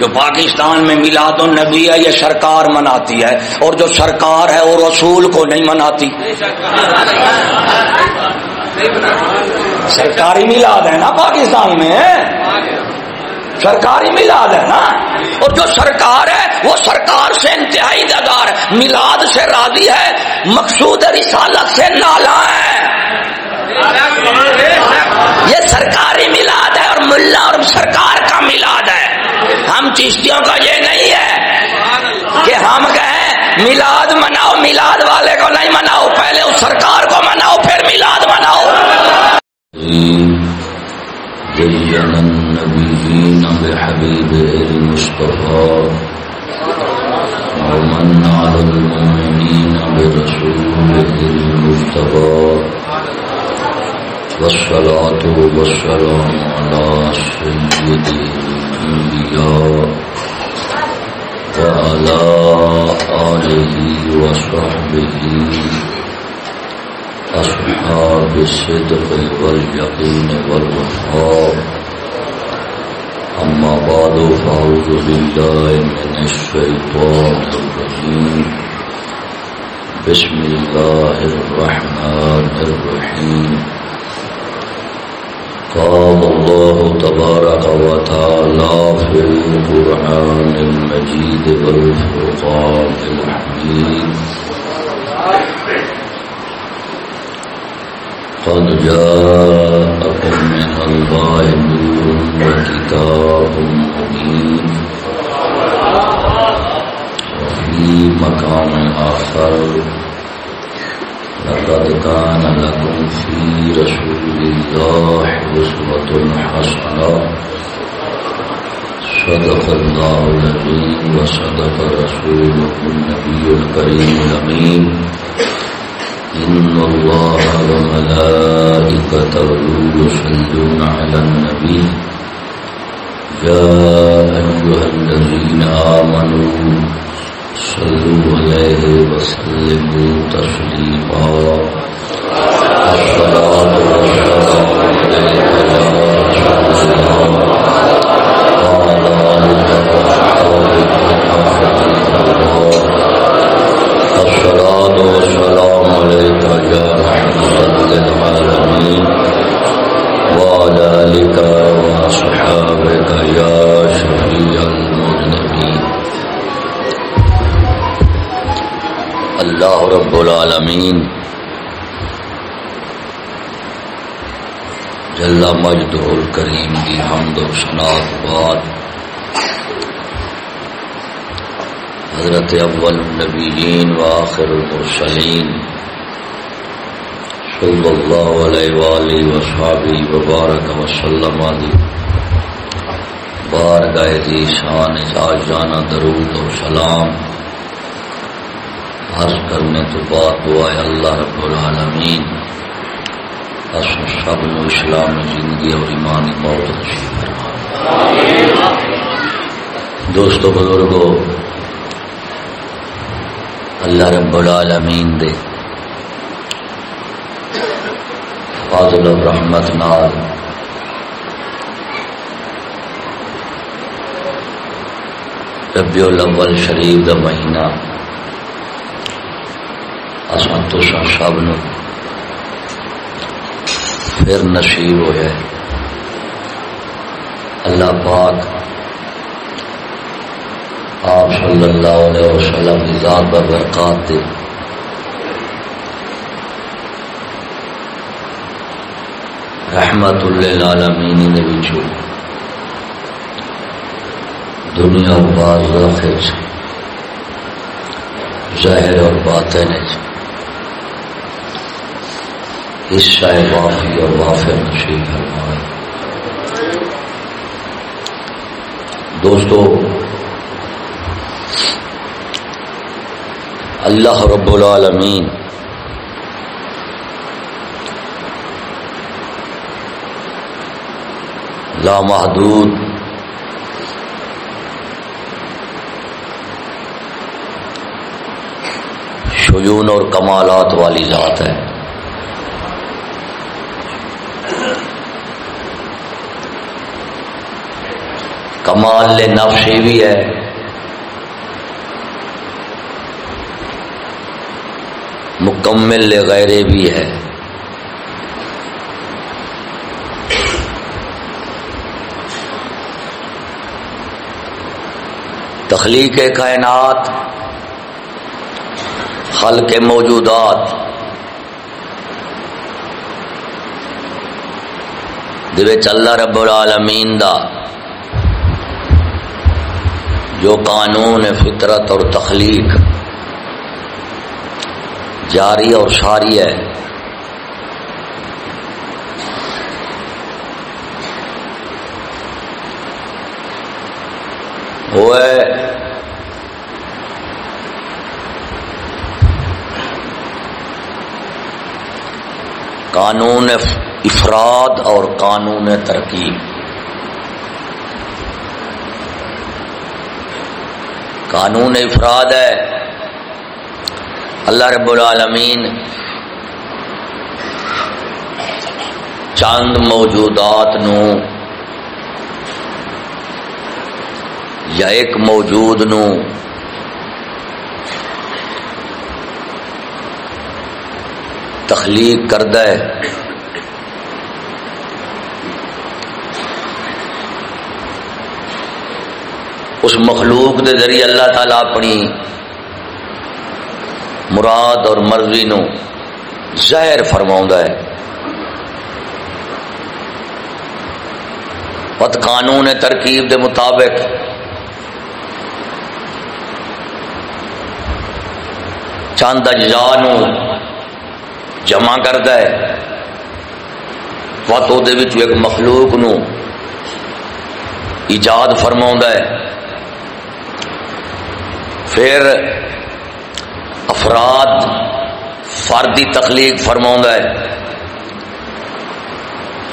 جو پاکستان میں میلاد النبی ہے، یہ سرکار مناتی ہے۔ اور جو سرکار ہے، وہ رسول کو نہیں مناتی۔ سرکاری میلاد ہے نا پاکستان میں؟ سرکاری میلاد ہے نا؟ اور جو سرکار ہے، وہ سرکار سے انتہائی ددار میلاد سے راضی ہے، مقصود رسالت سے نالا ہے۔ یہ سرکاری میلاد ہے اور ملا اور سرکار کا میلاد ہے۔ ہم چشتیوں کا یہ نہیں ہے کہ ہم کہیں میلاد مناؤ، میلاد والے کو نہیں مناؤ، پہلے اس سرکار کو مناؤ، پھر میلاد مناؤ۔ النبيين المصطفى ومن على المؤمنين برسوله المجتبى والصلاة والسلام على سيد الأنبياء وعلى آله وصحبه أصحاب الصدق واليقين والوفاء أما بعد، فأعوذ بالله من الشيطان الرجيم. بسم الله الرحمن الرحيم. قال الله تبارك وتعالى في القرآن المجيد والفرقان الحميد. قد جاءكم من الله نور وكتاب مبين. وفي مقام آخر لقد كان لكم في رسول الله أسوة حسنة. صدق الله العظيم وصدق رسوله النبي الكريم الأمين. إن الله وملائكته يصلون على النبي. يا أيها الذين آمنوا صلوا عليه وسلموا تسليما. علیہ وآلہ وصحابی وبارک وسلم علی۔ بار گئے دی شان جانا، درود و سلام۔ عرض کرنے تو بعد دعائے اللہ رب العالمین۔ اس سب نو اسلام زندگی اور ایمانی موت نصیب فرما۔ دوستو، بزرگو، اللہ رب العالمین دے فاضل و رحمت نال۔ ربیع الاول شریف دا مہینہ۔ اساں تساں سب نو پھر نصیب ہویا ہے اللہ پاک آپ صلی اللہ علیہ وسلم کی ذات برکات دے۔ رحمت للعالمین نے وچو دنیا اور باز آخر ظاہر اور باطن ہے حصہ وافی اور وافر نصیب فرمائے دوستو، اللہ رب العالمین لامحدود شیون اور کمالات والی ذات ہے۔ کمال نفسی بھی ہے۔ مکمل غیر بھی ہے۔ تخلیق کائنات، خلق موجودات اللہ رب العالمین دا جو قانون، فطرت اور تخلیق جاری اور ساری ہے وہ ہے قانون افراد اور قانون ترکیب۔ قانون افراد ہے۔ اللہ رب العالمین چند موجودات نو یا ایک موجود نو تخلیق کرد اس مخلوق دے ذریعے اللہ تعالی اپنی مراد اور مرضی نو ظاہر فرما ہے۔ پت قانون ترکیب دے مطابق چند اجزاء نو جمع کرتا ہے۔ وت ایک مخلوق نو ایجاد فرما ہے۔ پھر افراد فردی تخلیق فرما ہے۔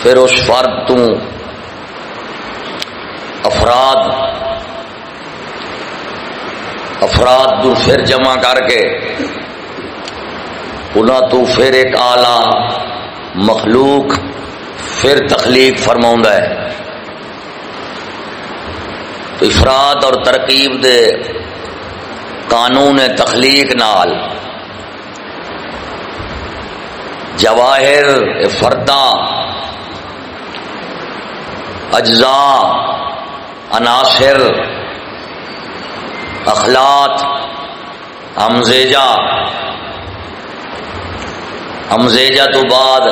پھر اس فرد تو افراد افراد تو پھر جمع کر کے انہوں تو پھر ایک آلہ مخلوق پھر تخلیق فرما ہے۔ افراد اور ترکیب دے قانون تخلیق نال جواہر فردا اجزاء، عناصر، اخلاق امزیجہ امزیجہ تو بعد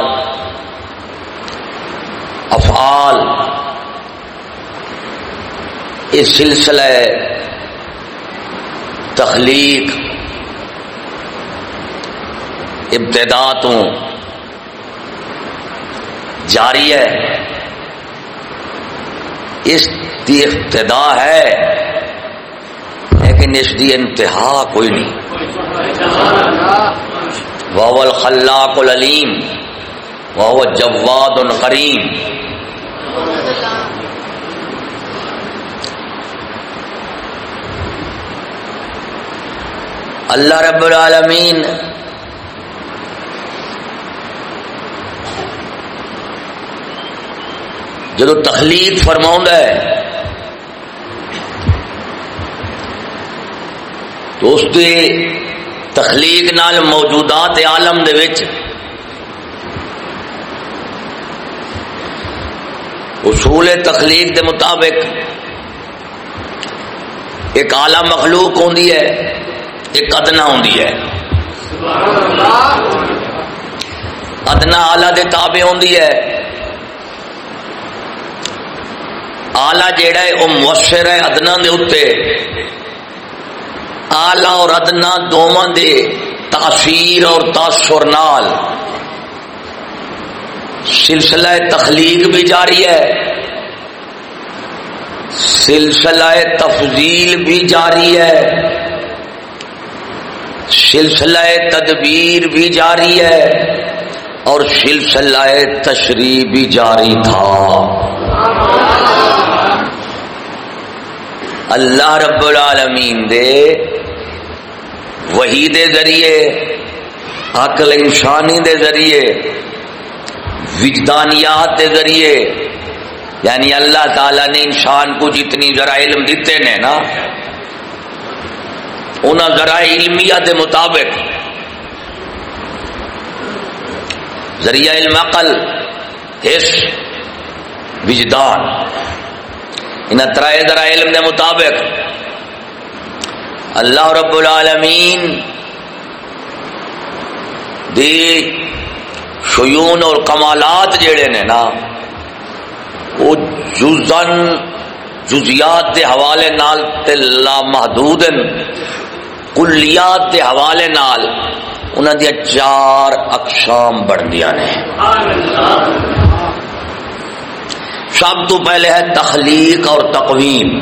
افعال، اس سلسلہ تخلیق ابتدا تو جاری ہے۔ اس کی ابتدا ہے۔ لیکن اس کی انتہا کوئی نہیں۔ وہ الخلاق العلیم وہ جواد القریم اللہ رب العالمین جدو تخلیق فرما ہے، تو اس کے تخلیق نال موجودات عالم دے وچ اصول تخلیق دے مطابق ایک آلہ مخلوق ہوندی ہے۔ ایک ادنا ہوندی ہے۔ ادنا آلہ دے تابع ہوندی ہے۔ آلہ جیڑا ہے وہ مؤثر ہے ادنا دے اتنے آلہ اور ادنا دونوں دے تاثیر اور تاثر نال سلسلہ تخلیق بھی جاری ہے۔ سلسلہ تفضیل بھی جاری ہے۔ سلسلہ تدبیر بھی جاری ہے اور سلسلہ تشریح بھی جاری تھا۔ اللہ رب العالمین دے وہی دے ذریعے، عقل انسانی دے ذریعے، وجدانیات دے ذریعے یعنی اللہ تعالی نے انسان کو جتنی ذرا علم دیتے نے نا انہیں ذرا علمیہ کے مطابق ذریعہ علم عقل حس وجدان ان ترائے ذرا علم کے مطابق اللہ رب العالمین دی شیون اور کمالات جڑے نے نا، وہ جزن، جزیات دے حوالے نال تے لا محدود کلیات دے حوالے نال انہاں دی چار اقسام بڑھدیاں نے۔ سب تو پہلے ہے تخلیق اور تقویم۔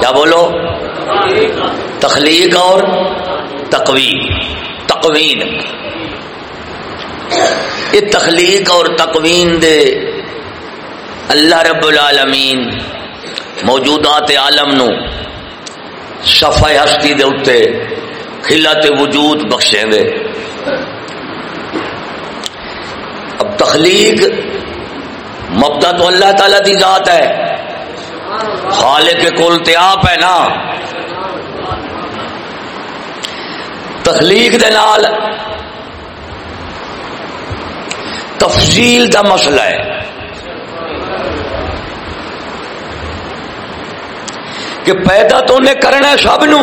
کیا بولو؟ تخلیق اور تقویم۔ تقوین یہ تخلیق اور تقوین دے اللہ رب العالمین موجودات عالم نو صفحہ ہستی دے اتے کھلت وجود بخشیں دے۔ اب تخلیق مبدا تو اللہ تعالی دی ذات ہے۔ خالق کے کول تیاپ ہے نا۔ تخلیق دے نال تفصیل دا مسئلہ ہے۔ کہ پیدا تو انہیں کرنا ہے سب نو۔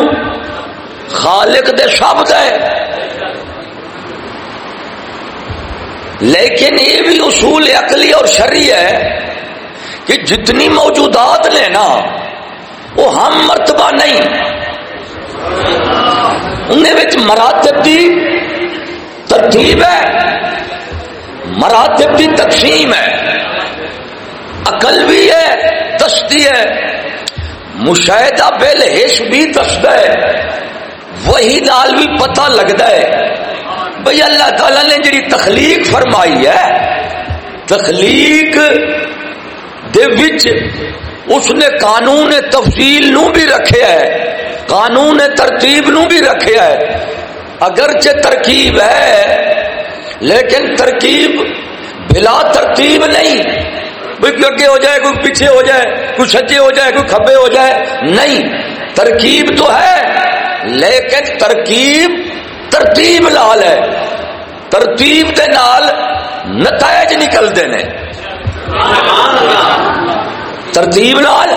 خالق دے سب دے۔ لیکن یہ بھی اصول عقلی اور شرعی ہے کہ جتنی موجودات نے نا، وہ ہم مرتبہ نہیں۔ انہیں مراتب دی ترتیب ہے۔ مراتب کی تقسیم ہے۔ عقل بھی ہے، دستی ہے۔ مشاہدہ بل حش بھی دستا ہے، وہی نال بھی پتہ لگتا ہے۔ بھئی اللہ تعالی نے جی تخلیق فرمائی ہے، تخلیق دے وچ اس نے قانون تفصیل نو بھی رکھے ہے، قانون ترتیب نو بھی رکھے ہے۔ اگرچہ ترکیب ہے، لیکن ترکیب بلا ترتیب نہیں۔ کوئی اگے ہو جائے، کوئی پیچھے ہو جائے، کوئی سجے ہو جائے، کوئی کھبے ہو جائے، نہیں، ترکیب تو ہے، لیکن ترکیب ترتیب لال ہے۔ ترتیب کے نال نتائج نکلتے ہیں۔ ترتیب نال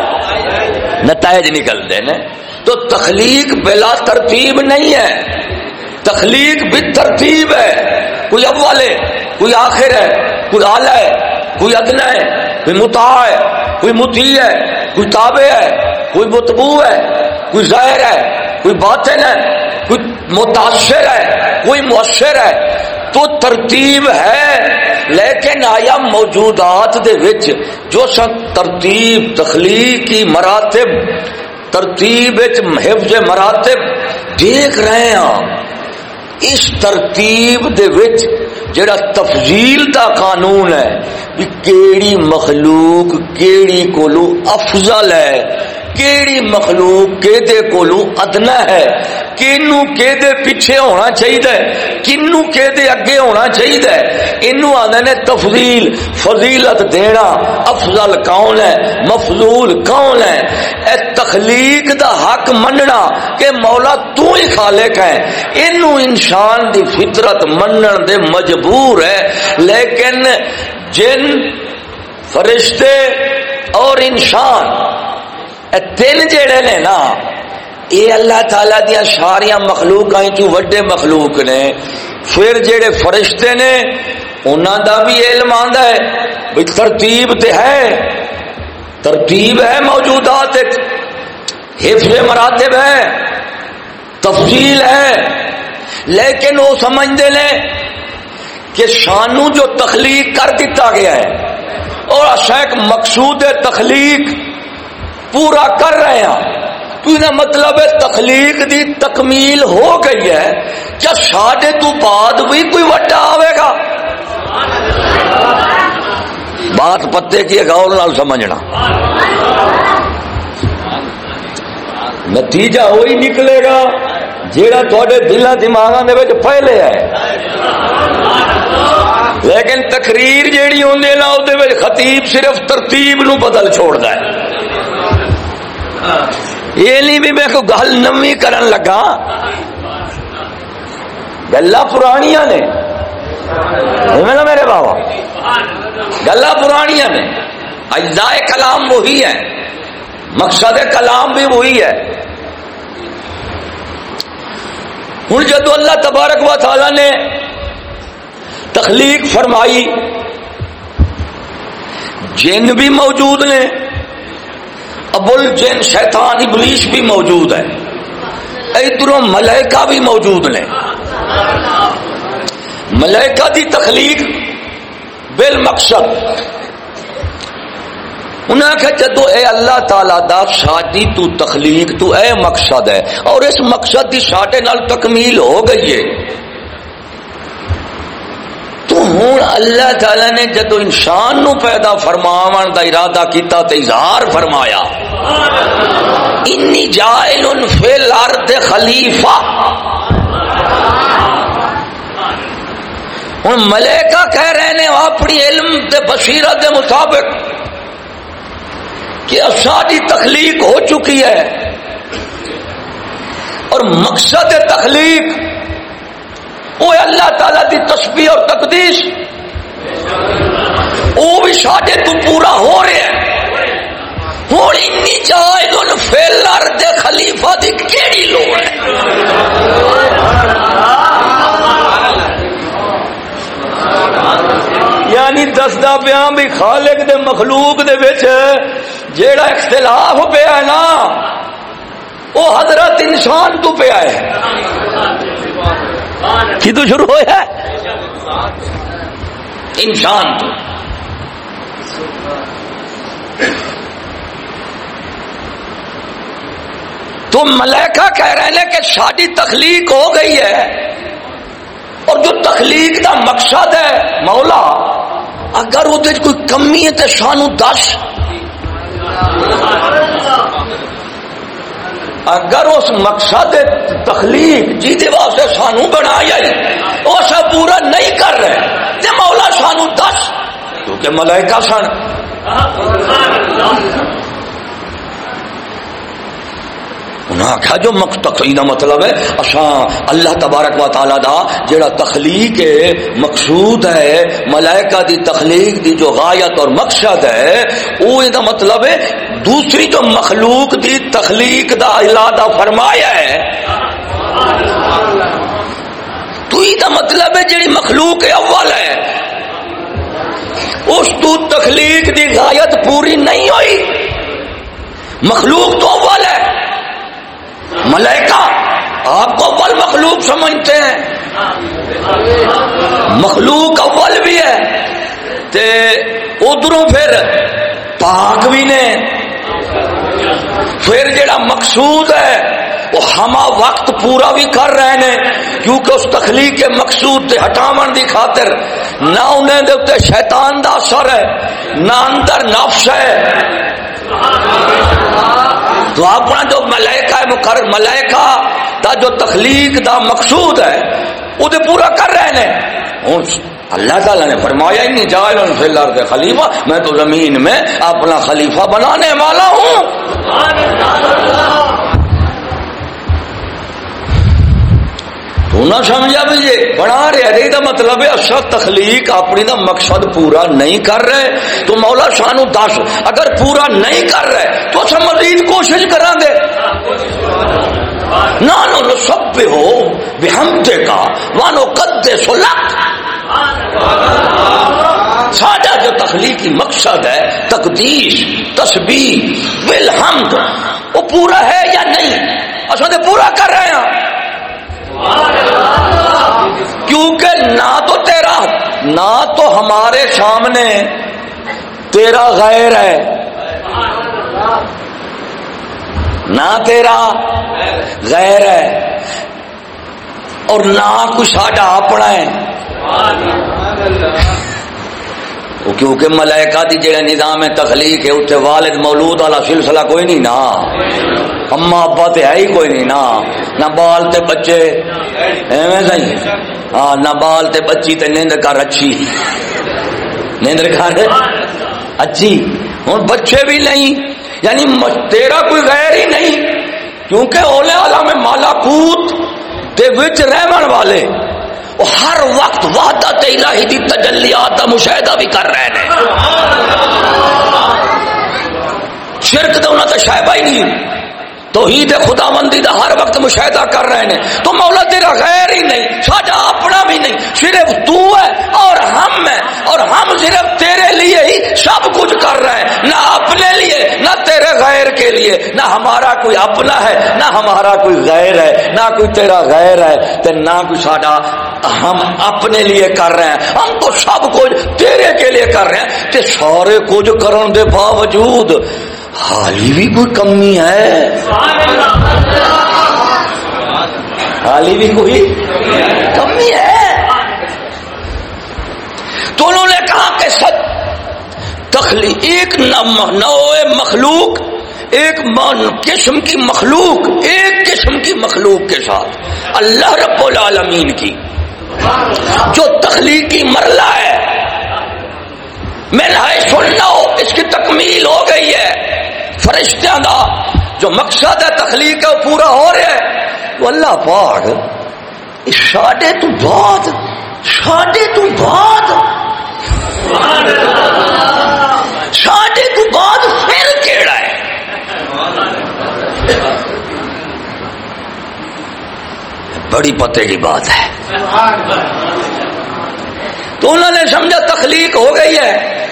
نتائج نکلتے ہیں۔ تو تخلیق بلا ترتیب نہیں ہے۔ تخلیق بھی ترتیب ہے۔ کوئی اول ہے، کوئی آخر ہے، کوئی آلہ ہے، کوئی ادنا ہے۔ کوئی متا ہے، کوئی متی ہے، کوئی تابع ہے، کوئی متبو ہے، کوئی ظاہر ہے، کوئی باطن ہے، کوئی متاثر ہے، کوئی مؤثر ہے، تو ترتیب ہے۔ لیکن آیا موجودات دے وچ جو سن ترتیب تخلیقی مراتب، ترتیب حفظ مراتب دیکھ رہے ہیں۔ اس ترتیب دے وچ جڑا تفضیل دا قانون ہے کہ کیڑی مخلوق کیڑی کولو افضل ہے۔ کیڑی مخلوق کے کولو ادنا ہے؟ کینو کے پیچھے ہونا چاہیے کنو کے دے اگے ہونا چاہیے انو آنے نے تفضیل، فضیلت دینا افضل کون ہے؟ مفضول کون ہے؟ اے تخلیق دا حق مننا کہ مولا تو ہی خالق ہے۔ انو انسان دی فطرت منن دے مجبور ہے۔ لیکن جن فرشتے اور انسان تین جڑے نے نا یہ اللہ تعالی دیا ساریا مخلوق وڈے مخلوق نے، پھر جڑے فرشتے نے انہوں دا بھی علم آتا ہے ترتیب تے ہے۔ ترتیب ہے موجودات حفظ مراتب ہے، تفصیل ہے۔ لیکن وہ سمجھتے ہیں کہ سانو جو تخلیق کر دیتا گیا ہے، اور اچھا ایک مقصود تخلیق پورا کر رہے ہیں۔ تو مطلب ہے تخلیق دی تکمیل ہو گئی ہے۔ کیا ساڈے تو بعد بھی کوئی وڈا آئے گا۔ بات پتے کی غور نال سمجھنا۔ نتیجہ وہی نکلے گا جیڑا تھوڑے دلوں دماغوں کے پہلے ہے۔ لیکن تقریر جیڑی ہوندی نا وہ خطیب صرف ترتیب نو بدل چھوڑ ہے۔ یہ نہیں بھی میں کو گل نمی کرن لگا؟ گلا پرانیاں نے۔ میرے بابا؟ گلا پرانیاں نے۔ اجزاء کلام وہی ہے۔ مقصد کلام بھی وہی ہے۔ ہوں جدو اللہ تبارک و تعالی نے تخلیق فرمائی، جن بھی موجود نے ابل جن، شیطان، ابلیس بھی موجود ہے ادھر ملائکہ بھی موجود نے ملائکہ دی تخلیق بل مقصد انہیں آخیا جدو اے اللہ تعالی دا شادی تو تخلیق تو اے مقصد ہے، اور اس مقصد دی ساڈے نال تکمیل ہو گئی ہے۔ ہوں اللہ تعالی نے جدو انسان نو پیدا فرماون دا ارادہ کیتا تے اظہار فرمایا۔ انی جائل فی الارض خلیفہ۔ ہوں ملیکا کہہ رہے نے اپنی علم دے بصیرت دے مطابق کہ ساری تخلیق ہو چکی ہے۔ اور مقصد تخلیق وہ اللہ تعالی دی تسبیح اور تقدیس۔ وہ بھی ساڈے تو پورا ہو رہا ہے ہوں اینی جائے فیلر دے خلیفہ دی کیڑی لوڑ ہے؟ یعنی دسدا پیا بھی خالق دے مخلوق دے وچ جیڑا اختلاف پیا نا وہ حضرت انسان تو پیا ہے۔ کدو شروع ہوا انسان تو۔ تو ملیکا کہہ رہے ہیں کہ شادی تخلیق ہو گئی ہے اور جو تخلیق کا مقصد ہے مولا اگر وہ کوئی کمی ہے تو سانو دس۔ اگر اس مقصد تخلیق جیتے واسطے سانو بنایا اس پورا نہیں کر رہے۔ تے مولا سانو دس، کیونکہ ملائکہ سن۔ آخیا جو تخلیق کا مطلب ہے اچھا اللہ تبارک و تعالی دا جڑا تخلیق ہے، مقصود ہے، ملائکہ دی تخلیق دی جو غایت اور مقصد ہے وہ یہ مطلب ہے، دوسری جو مخلوق دی تخلیق دا ارادہ فرمایا ہے، تو یہ مطلب ہے جڑی مخلوق اول ہے۔ اس تو تخلیق دی غایت پوری نہیں ہوئی۔ مخلوق تو اول ہے۔ ملائکہ آپ کو اول مخلوق سمجھتے ہیں۔ مخلوق اول بھی ہے۔ تے ادھروں پھر پاک بھی نے۔ پھر جڑا مقصود ہے، وہ ہما وقت پورا بھی کر رہے ہیں کیونکہ اس تخلیق کے مقصود تے ہٹاون دی خاطر نہ انہیں دے اتنے شیطان دا اثر ہے، نہ اندر نفس ہے۔ تو اپنا جو ملائکہ ہے مقرر ملائکہ دا جو تخلیق دا مقصود ہے، وہ پورا کر رہے ہیں اللہ تعالیٰ نے فرمایا نہیں جائل فی الارض خلیفہ، میں تو زمین میں اپنا خلیفہ بنانے والا ہوں۔ تو نہ سمجھا بھی یہ بنا رہے دا مطلب ہے اچھا تخلیق اپنی دا مقصد پورا نہیں کر رہے تو مولا شانو دس اگر پورا نہیں کر رہے تو اچھا مزید کوشش کریں گے نانو سب ہو بے کا وانو قد سلک ساڈا جو تخلیقی مقصد ہے تقدیس تسبیح بالحمد وہ پورا ہے یا نہیں اصل پورا کر رہے ہیں کیونکہ نہ تو تیرا، نہ تو ہمارے سامنے تیرا غیر ہے۔ نہ تیرا غیر ہے۔ اور نہ کچھ ساڈا اپنا ہے۔ کیونکہ ملائکہ دی جڑا نظام تخلیق ہے اتنے والد مولود والا سلسلہ کوئی نہیں نا۔ اما ابا تے ہے ہی کوئی نہیں نا۔ نہ بال تے بچے۔ ایویں صحیح ہاں نہ بال تے بچی تے نیند کر اچھی۔ نیندر کر اچھی۔ ہوں بچے بھی نہیں۔ یعنی تیرا کوئی غیر ہی نہیں۔ کیونکہ اولے والا میں مالا کوت تے وچ رہن والے۔ وہ ہر وقت وحدت الہی دی تجلیات دا مشاہدہ بھی کر رہے ہیں۔ شرک تو انہوں نے شائبہ ہی نہیں۔ توحید خدا مندی دا ہر وقت مشاہدہ کر رہے ہیں۔ تو مولا تیرا غیر ہی نہیں، ساڈا اپنا بھی نہیں، صرف تو ہے اور ہم ہے اور ہم صرف تیرے لیے ہی سب کچھ کر رہے ہیں۔ نہ اپنے لیے، نہ تیرے غیر کے لیے۔ نہ ہمارا کوئی اپنا ہے، نہ ہمارا کوئی غیر ہے، نہ کوئی تیرا غیر ہے۔ تو نہ کوئی ساڈا ہم اپنے لیے کر رہے ہیں۔ ہم تو سب کچھ تیرے کے لیے کر رہے ہیں۔ تے سارے کچھ کرن دے باوجود حالی بھی کوئی کمی ہے؟ حالی بھی کوئی کمی ہے؟ تو انہوں نے کہا کہ سچ تخلی ایک نو مخلوق، ایک قسم کی مخلوق، ایک قسم کی مخلوق کے ساتھ۔ اللہ رب العالمین کی۔ جو تخلیقی مرلہ ہے، میں سن لو اس کی تکمیل ہو گئی ہے۔ فرشتہ دا جو مقصد ہے، تخلیق ہے، وہ پورا ہو رہا ہے۔ تو اللہ پاک ساڈے تو بعد ساڈے تو بعد۔ ساڈے تو بعد پھر کیڑا ہے؟ بڑی پتے کی بات ہے۔ تو انہوں نے سمجھا تخلیق ہو گئی ہے،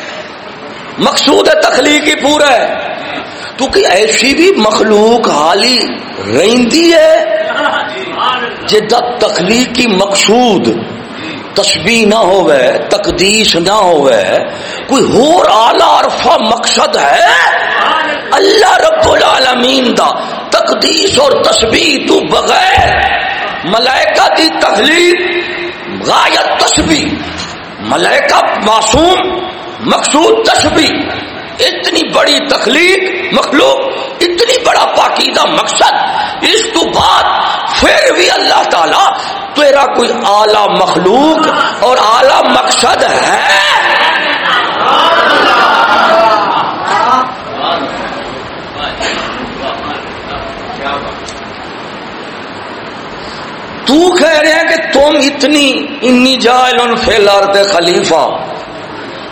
مقصود ہے تخلیق ہی پورا ہے۔ کیونکہ ایسی بھی مخلوق حالی رہندی ہے جدا تخلیقی مقصود تسبیح نہ ہوئے تقدیس نہ ہوئے کوئی اور اعلی عرفہ مقصد ہے؟ اللہ رب العالمین دا تقدیس اور تسبیح تو بغیر ملائکہ دی تخلیق غایت تسبیح، ملائکہ معصوم مقصود تسبیح۔ اتنی بڑی تخلیق مخلوق، اتنی بڑا پاکیدہ مقصد، اس تو بعد پھر بھی اللہ تعالی تیرا کوئی اعلی مخلوق اور اعلی مقصد ہے۔ تو کہہ رہے ہیں کہ تم اتنی، انی جائل ان فی الارض خلیفہ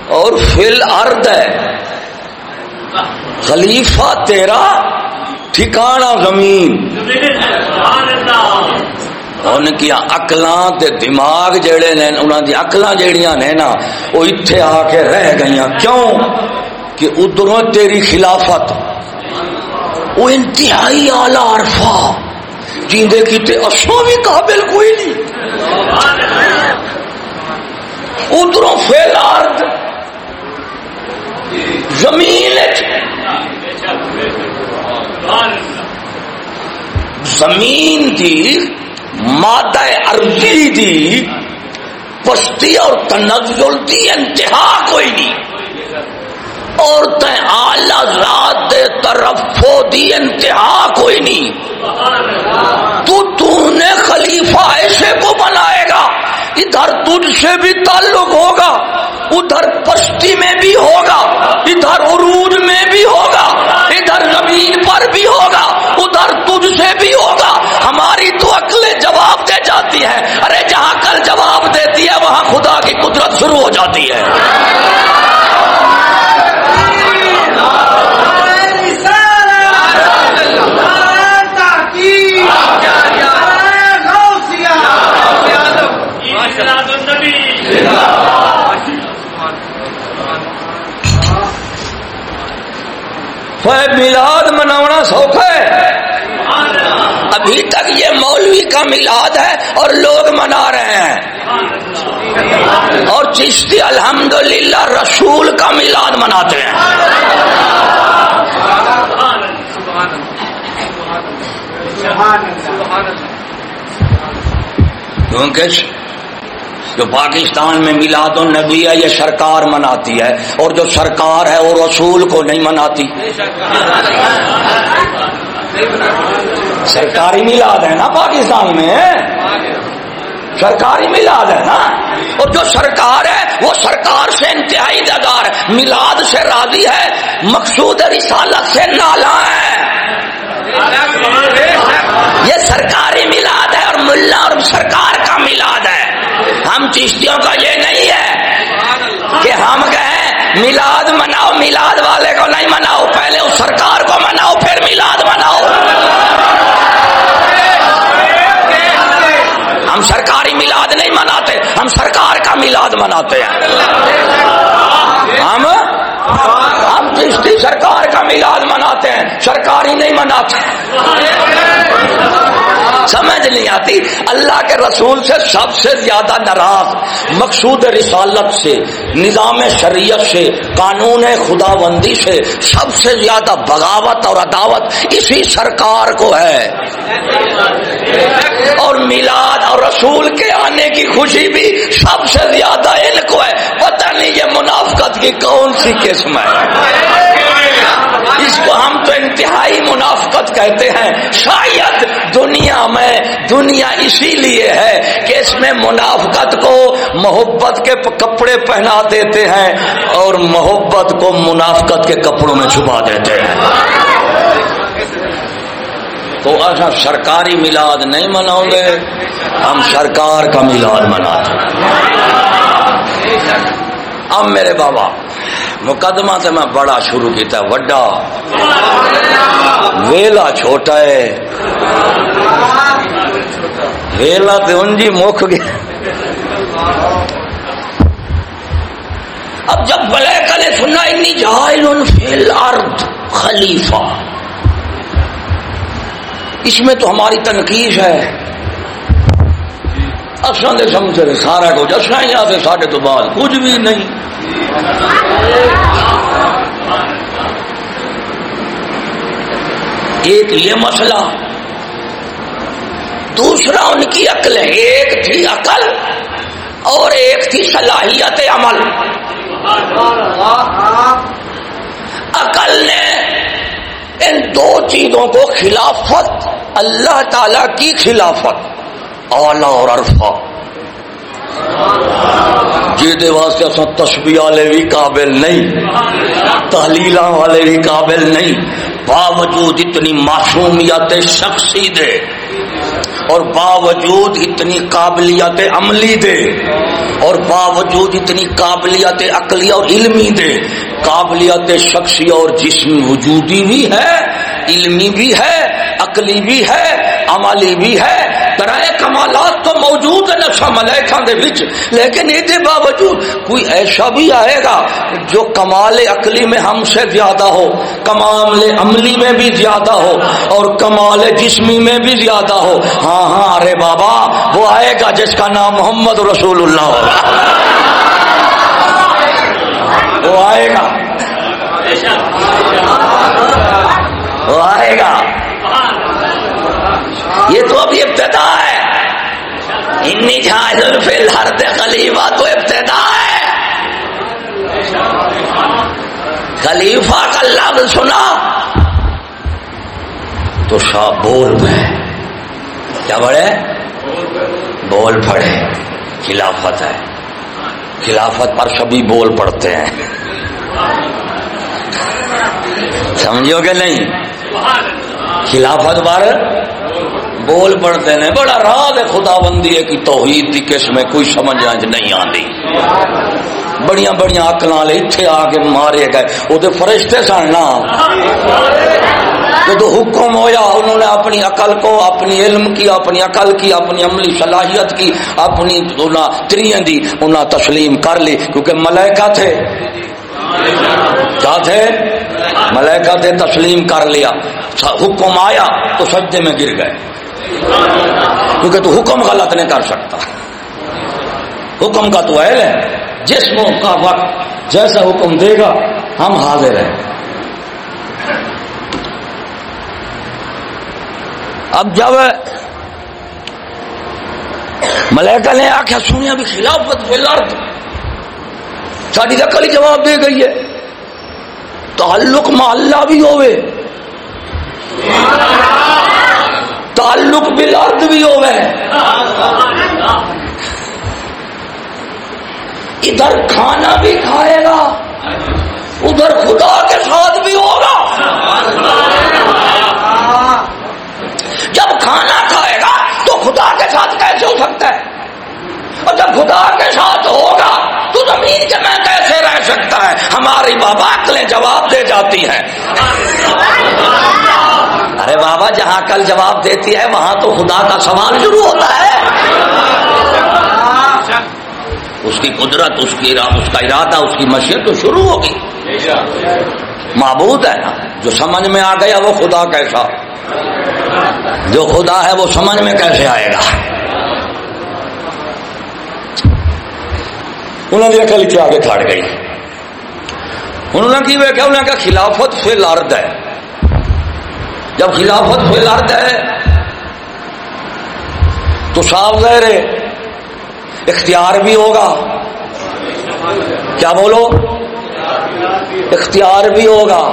اور فی الارض ہے۔ خلیفہ تیرا ٹھکانا زمین ان کی اکلاں تے دماغ جڑے نے، انہاں دی اکلاں جڑیاں نے نا وہ ایتھے آ کے رہ گئیاں۔ کیوں؟ کہ ادھروں تیری خلافت وہ انتہائی اعلی عرفہ، جیندے کیتے اسو بھی قابل کوئی نہیں۔ ادھروں فیل ارض زمین زمین دی مادہ ارضی دی پستی اور تنزل دی انتہا کوئی نہیں۔ اور تے آلہ ذات دے طرف دی انتہا کوئی نہیں۔ تو تو نے خلیفہ ایسے ادھر تجھ سے بھی تعلق ہوگا، ادھر پشتی میں بھی ہوگا، ادھر عروج میں بھی ہوگا، ادھر زمین پر بھی ہوگا، ادھر تجھ سے بھی ہوگا۔ ہماری تو عقلیں جواب دے جاتی ہے ارے جہاں کل جواب دیتی ہے، وہاں خدا کی قدرت شروع ہو جاتی ہے۔ میلاد منانا سوکھا ہے ابھی تک یہ مولوی کا میلاد ہے اور لوگ منا رہے ہیں اور چشتی الحمدللہ رسول کا میلاد مناتے ہیں کیونکہ جو پاکستان میں میلاد النبی ہے، یہ سرکار مناتی ہے۔ اور جو سرکار ہے، وہ رسول کو نہیں مناتی۔ سرکاری میلاد ہے نا پاکستان میں؟ سرکاری میلاد ہے نا؟ اور جو سرکار ہے، وہ سرکار سے انتہائی دگار میلاد سے راضی ہے، مقصود رسالت سے نالا ہے۔ یہ سرکاری میلاد ہے اور ملا اور سرکار کا میلاد ہے۔ ہم چشتیوں کا یہ نہیں ہے کہ ہم کہیں میلاد مناؤ، میلاد والے کو نہیں مناؤ، پہلے اس سرکار کو مناؤ، پھر میلاد مناؤ۔ ہم سرکاری میلاد نہیں مناتے، ہم سرکار کا میلاد مناتے ہیں۔ ہم ہم چشتی سرکار کا میلاد مناتے ہیں، سرکاری نہیں مناتے۔ سمجھ نہیں آتی۔ اللہ کے رسول سے سب سے زیادہ ناراض، مقصود رسالت سے، نظام شریعت سے، قانون خدا بندی سے سب سے زیادہ بغاوت اور عداوت اسی سرکار کو ہے۔ اور میلاد اور رسول کے آنے کی خوشی بھی سب سے زیادہ ان کو ہے۔ پتہ نہیں یہ منافقت کی کون سی قسم ہے۔ اس کو ہم تو انتہائی منافقت کہتے ہیں۔ شاید دنیا میں دنیا اسی لیے ہے کہ اس میں منافقت کو محبت کے کپڑے پہنا دیتے ہیں اور محبت کو منافقت کے کپڑوں میں چھپا دیتے ہیں۔ تو ایسا سرکاری میلاد نہیں مناؤ گے۔ ہم سرکار کا میلاد مناتے اب میرے بابا مقدمہ سے میں بڑا شروع کیتا وڈا۔ ویلا چھوٹا ہے۔ ویلا تو ان جی مک گیا۔ اب جب بلے کلے سنا، انی جائل فی الارض خلیفہ۔ اس میں تو ہماری تنقید ہے۔ اصل دے سمجھے، سارا کچھ۔ اصل یہاں سے ساڈے تو بعد، کچھ بھی نہیں۔ ایک یہ مسئلہ۔ دوسرا، ان کی عقل۔ ہے ایک تھی عقل اور ایک تھی صلاحیت عمل۔ عقل نے ان دو چیزوں کو خلافت، اللہ تعالی کی خلافت۔ اعلی اور عرفہ۔ جی واسطے اصل تشبیہ والے بھی قابل نہیں تحلیل والے بھی قابل نہیں۔ باوجود اتنی معصومیت شخصی دے اور باوجود اتنی قابلیت عملی دے اور باوجود اتنی قابلیت عقلی اور علمی دے۔ قابلیت شخصی اور جسمی وجودی بھی ہے علمی بھی ہے عقلی بھی ہے عملی بھی ہے برائے کمالات تو موجود ہے نقشہ ملیکا دے بچ لیکن یہ باوجود کوئی ایسا بھی آئے گا جو کمال عقلی میں ہم سے زیادہ ہو، کمال عملی میں بھی زیادہ ہو، اور کمال جسمی میں بھی زیادہ ہو۔ ہاں ہاں ارے بابا، وہ آئے گا جس کا نام محمد رسول اللہ ہوگا وہ آئے گا۔ وہ آئے گا۔ یہ تو ابھی ابتدا ہے۔ انی جہاز فی الحرد خلیفہ، تو ابتدا ہے۔ خلیفہ کا لفظ سنا۔ تو شاہ بول پڑے۔ کیا بڑے بول پڑے خلافت ہے۔ خلافت پر سبھی بول پڑتے ہیں۔ سمجھو کہ نہیں؟ خلافت پر بول پڑتے ہیں، بڑا راز ہے خدا بندی ہے کہ توحید کی قسم میں کوئی سمجھ آج نہیں آتی بڑی بڑی اکل والے اتنے آ کے مارے گئے۔ وہ تو فرشتے سن نا۔ جب حکم ہویا، انہوں نے اپنی عقل کو، اپنی علم کی، اپنی عقل کی، اپنی عملی صلاحیت کی، اپنی ترین دی انہوں تسلیم کر لی۔ کیونکہ ملائکہ تھے۔ کیا تھے؟ ملائکہ تھے، تسلیم کر لیا۔ حکم آیا تو سجدے میں گر گئے۔ کیونکہ تو حکم غلط نہیں کر سکتا۔ حکم کا تو اہل ہے۔ جس کا وقت جیسا حکم دے گا، ہم حاضر ہیں۔ اب جب ملیکا نے آخیا سنیا بھی خلافت فلارت ساری عقل ہی جواب دے گئی ہے۔ تعلق محلہ بھی ہوئے۔ تعلق بالارض بھی ہوئے ادھر کھانا بھی کھائے گا، ادھر خدا کے ساتھ بھی ہوگا۔ جب کھانا کھائے گا تو خدا کے ساتھ کیسے ہو سکتا ہے؟ اور جب خدا کے ساتھ ہوگا تو زمین کے میں کیسے رہ سکتا ہے؟ ہماری بابا عقلیں جواب دے جاتی ہیں۔ ارے بابا، جہاں کل جواب دیتی ہے، وہاں تو خدا کا سوال شروع ہوتا ہے۔ اس کی قدرت، اس کی اس کا ارادہ، اس کی مشیت تو شروع ہوگی معبود ہے نا، جو سمجھ میں آ گیا، وہ خدا کیسا؟ جو خدا ہے، وہ سمجھ میں کیسے آئے گا؟ انہوں نے عقل کے آگے کھڑ گئی۔ انہوں نے کی انہوں نے کہا، خلافت فی الارض ہے۔ جب خلافت فی الارض ہے، تو صاف ظاہر ہے۔ اختیار بھی ہوگا۔ کیا بولو؟ اختیار بھی ہوگا۔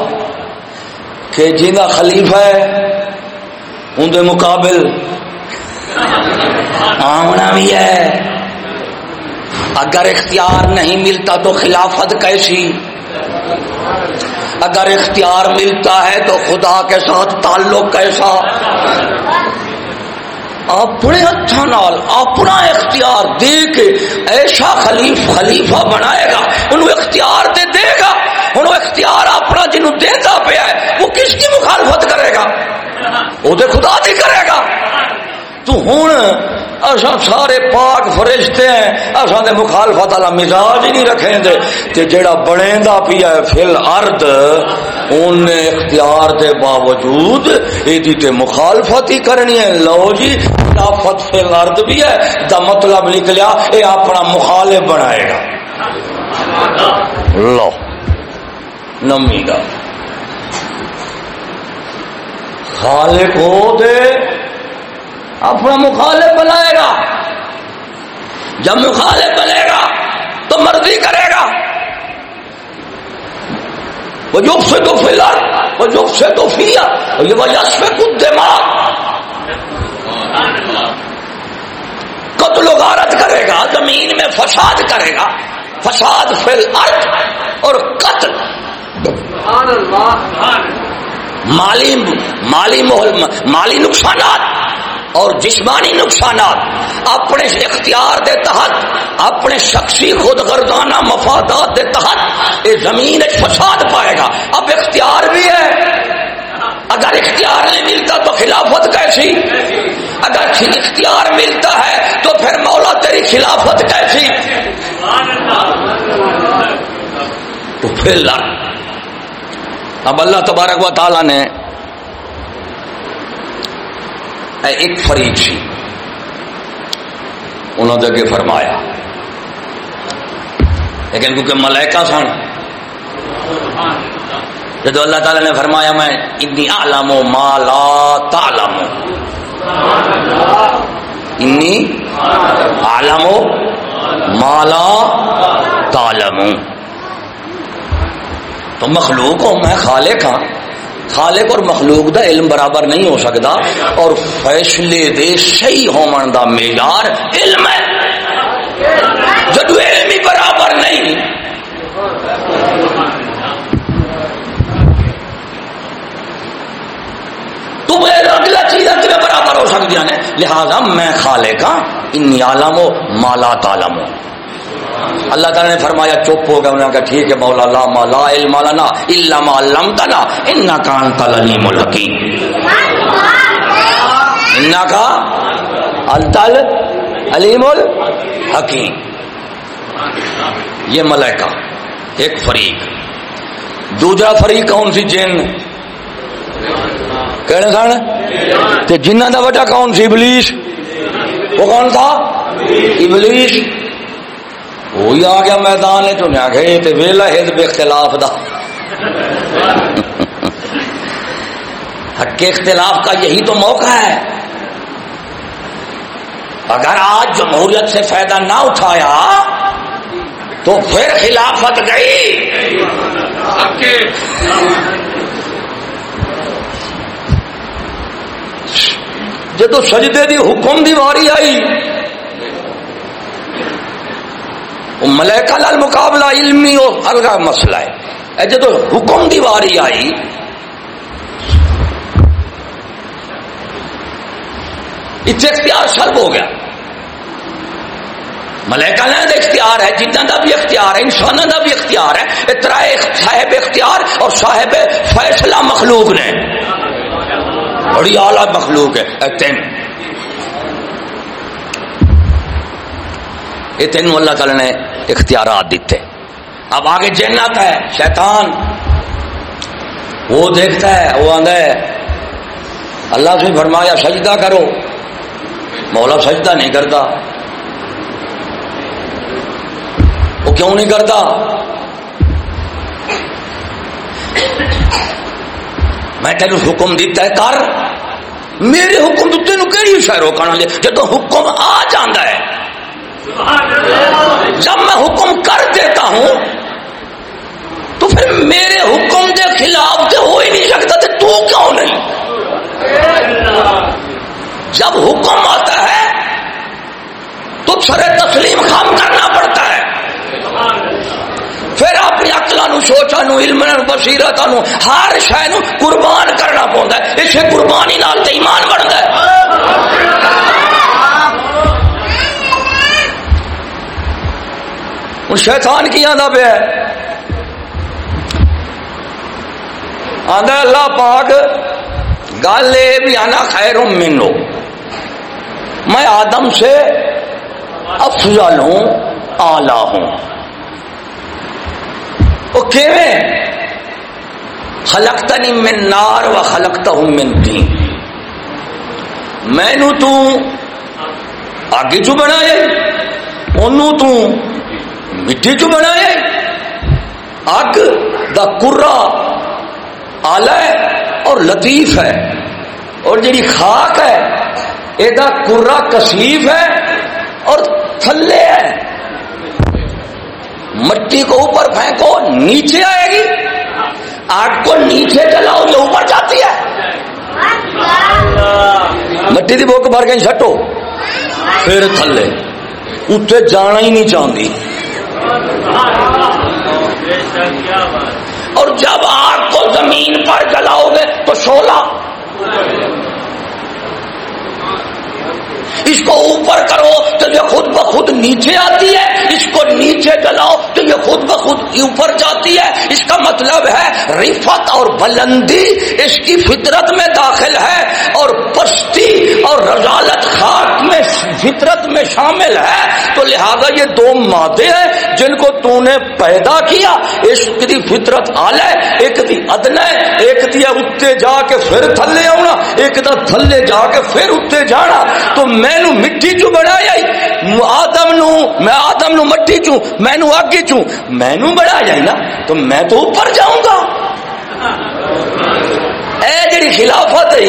کہ جنہ خلیفہ ہے اندر مقابل آمنا بھی ہے۔ اگر اختیار نہیں ملتا تو خلافت کیسی؟ اگر اختیار ملتا ہے تو خدا کے ساتھ تعلق کیسا؟ اپنے اچھا نال اپنا اختیار دے کے ایسا خلیف خلیفہ بنائے گا، انہوں اختیار دے دے گا، انہوں اختیار اپنا جنہوں دیتا پیا ہے، وہ کس کی مخالفت کرے گا؟ وہ دے خدا نہیں کرے گا۔ تو ہوں اصا سارے پاک فرشتے ہیں اصا دے مخالفت والا مزاج ہی نہیں رکھیں دے تے جیڑا بنے پیا ہے فل ارد ان اختیار دے باوجود ایدی تے مخالفت ہی کرنی ہے۔ لو جی خلافت فل ارد بھی ہے، دا مطلب نکلیا اے اپنا مخالف بنائے گا۔ لو، نمی گا۔ خالق ہو دے اپنا مخالف بنائے گا۔ جب مخالف بنے گا تو مرضی کرے گا۔ وہ جو سے تو فلر وہ جو سے تو فیا یہ وجہ سے کچھ دماغ قتل و غارت کرے گا زمین میں فساد کرے گا۔ فساد فل ارد اور قتل۔ مالی مالی مالی نقصانات۔ اور جسمانی نقصانات، اپنے اختیار دے تحت، اپنے شخصی خود گردانہ مفادات دے تحت یہ زمین فساد پائے گا۔ اب اختیار بھی ہے۔ اگر اختیار نہیں ملتا تو خلافت کیسی؟ اگر اختیار ملتا ہے تو پھر مولا تیری خلافت کیسی؟ تو پھر اب اللہ تبارک و تعالی نے ایک فریق سی۔ انہوں نے اگے فرمایا۔ لیکن کیونکہ ملائکہ سن۔ جب اللہ تعالی نے فرمایا، میں انی عالم و مالا تالم انی عالم و مالا تالم تو مخلوق ہوں، میں خالق ہاں۔ خالق اور مخلوق دا علم برابر نہیں ہو سکتا اور فیصلے دے صحیح ہون دا معیار علم ہے۔ جدو علم ہی برابر نہیں۔ تو اگلا چیز کتنے برابر ہو سکتی ہیں لہذا میں خالق ہاں ان عالم و مالا تالم ہوں اللہ تعالیٰ نے فرمایا، چپ ہو گیا انہوں نے کہا، ٹھیک ہے مولا، لا ما لا علم لنا الا ما علمتنا۔ انك انت العليم الحكيم انك انت العليم الحكيم یہ ملائکہ، ایک فریق۔ دوسرا فریق کون سی؟ جن۔ کہنے سن؟ جنہ کا وجہ کون سی؟ ابلیس۔ وہ کون تھا؟ ابلیس۔ وہی آ گیا میدان چنے آ گئے تو ویلا حزب اختلاف دا۔ حق اختلاف کا یہی تو موقع ہے۔ اگر آج جمہوریت سے فائدہ نہ اٹھایا، تو پھر خلافت گئی۔ جدو سجدے دی حکم دی واری آئی ملیکا لال مقابلہ علمی اور الگا مسئلہ ہے۔ جب حکم دی واری آئی اتنے اختیار سلب ہو گیا۔ ملیکا لین اختیار ہے جنہ کا بھی اختیار ہے انسانوں کا بھی اختیار ہے اترا صاحب اختیار اور صاحب فیصلہ مخلوق نے۔ بڑی اعلی مخلوق ہے۔ تین۔ یہ تین اللہ تعالی نے اختیارات دیتے۔ اب آگے جنت ہے، شیطان۔ وہ دیکھتا ہے، وہ آدھا ہے۔ اللہ سے فرمایا، سجدہ کرو۔ مولا سجدہ نہیں کرتا۔ وہ کیوں نہیں کرتا؟ میں تین حکم دیتا ہے، کر۔ میرے حکم تو تین کہڑی شہ روکنا لے؟ جب حکم آ جانا ہے جب میں حکم کر دیتا ہوں، تو پھر میرے حکم کے خلاف تو ہو ہی نہیں سکتا تو کیوں نہیں؟ جب حکم آتا ہے، تو سر تسلیم خام کرنا پڑتا ہے۔ پھر اپنی اکلا نو سوچا نو علم بصیرت نو ہر شہ قربان کرنا پڑتا ہے۔ اسے قربانی نال ایمان بنتا ہے۔ وہ شیطان کی آدھا پہ آدھا اللہ پاک گل یہ بھی آنا خیر منو۔ میں آدم سے افضل ہوں آلہ ہوں۔ وہ کیویں؟ خلقتنی من نار و خلقتا ہوں من تین۔ میں نو تو آگے چو بنایا انو تو مٹی چو بنایا اگ دا کرا آلہ ہے اور لطیف ہے۔ اور جڑی خاک ہے یہ کرا کسیف ہے اور تھلے ہے۔ مٹی کو اوپر پھینکو، نیچے آئے گی۔ آگ کو نیچے چلاؤ جو اوپر جاتی ہے۔ مٹی کی بوک بھر گئی سٹو پھر تھلے۔ اتنے جانا ہی نہیں چاہتی اور جب آگ کو زمین پر جلاؤ گے تو شولہ اس کو اوپر کرو تو یہ خود بخود نیچے آتی ہے۔ اس کو نیچے جلاؤ تو یہ خود بخود اوپر جاتی ہے۔ اس کا مطلب ہے رفت اور بلندی اس کی فطرت میں داخل ہے اور پستی اور رضالت خاک میں فطرت میں شامل ہے۔ تو لہذا یہ دو مادے ہیں جن کو تو نے پیدا کیا۔ اس کی فطرت آل ہے، ایک دی ادن ہے، ایک دیا اتنے جا کے پھر تھلے آنا ایک دا تھلے جا کے پھر اتنے جانا تو میں میں مٹی چو بنایا آدم نو میں آدم نو مٹی چوں میں نو آگے چوں۔ میں نو بنایا نا، تو میں تو اوپر جاؤں گا۔ اے جڑی خلافت ہے،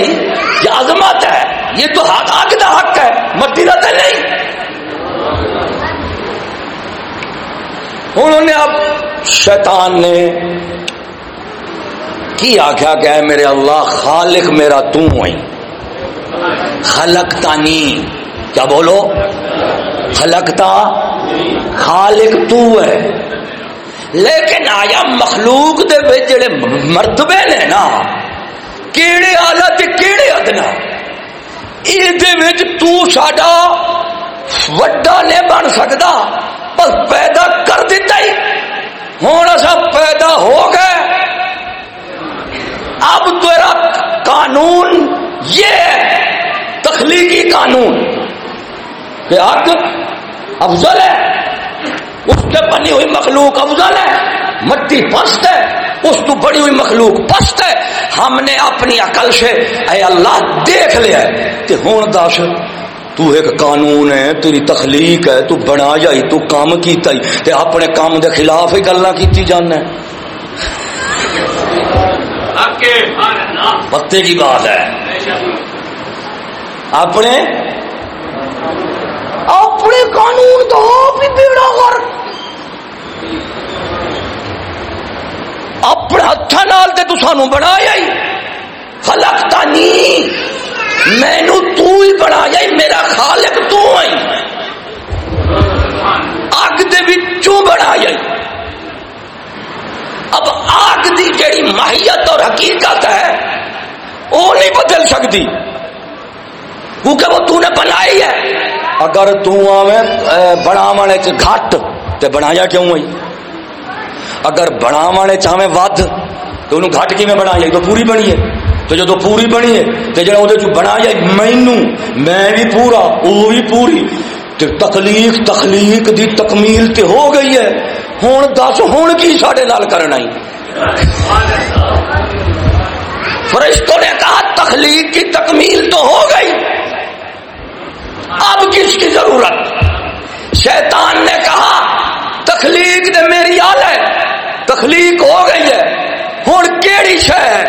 یہ عظمت ہے، یہ تو حق آگ دا حق ہے مٹی دا تو نہیں۔ انہوں نے اب شیطان نے کی آخیا کہ اے میرے اللہ، خالق میرا تو ہوئی خلقتانی کیا بولو؟ خلقتا خالق تو ہے۔ لیکن آیا مخلوق دے جڑے مرتبے نے نا، کیڑے آلہ تے کیڑے ادنا۔ یہ تو ساڈا وڈا نہیں بن سکتا بس پیدا کر دیتا ہی۔ ہوں ایسا پیدا ہو گئے اب تیرا قانون یہ ہے، تخلیقی قانون۔ کہ حق افضل ہے۔ اس کے بنی ہوئی مخلوق افضل ہے۔ مٹی پست ہے۔ اس تو بڑی ہوئی مخلوق پست ہے۔ ہم نے اپنی عقل سے اے اللہ دیکھ لیا ہے کہ ہوں دس تو ایک قانون ہے، تیری تخلیق ہے، تو بنا جائی تو کام کیتا ہی۔ تے اپنے کام دے خلاف ہی گلا کیتی جانا ہے۔ پتے کی بات ہے۔ اپنے اپنے قانون تو بھی بیڑا کر اپنے ہاتھ نال تے تو سانو بنایا ہی۔ خلقتا نہیں مینو تو ہی بنایا ہی میرا خالق تو ہی۔ اگ دوں بنا اب آگ دی جیڑی ماہیت اور حقیقت ہے، وہ نہیں بدل سکتی۔ کیونکہ وہ تو نے بنائی ہے۔ اگر تو آویں گھٹ، تے بنایا کیوں ہوئی؟ اگر بناونے چاہے ود، تو انہوں گھٹ کی میں بنایا تو پوری بنی ہے۔ تو جدو پوری بنی ہے تو جڑا وہ بنایا مینو میں بھی پورا، وہ بھی پوری۔ تے تخلیق تخلیق دی تکمیل تے ہو گئی ہے۔ ہوں دس ہوں کی سڈے نال کرنا فرشتوں نے کہا، تخلیق کی تکمیل تو ہو گئی۔ اب کس کی ضرورت؟ شیطان نے کہا، تخلیق نے میری آل ہے۔ تخلیق ہو گئی ہے۔ ہوں کیڑی شہ ہے؟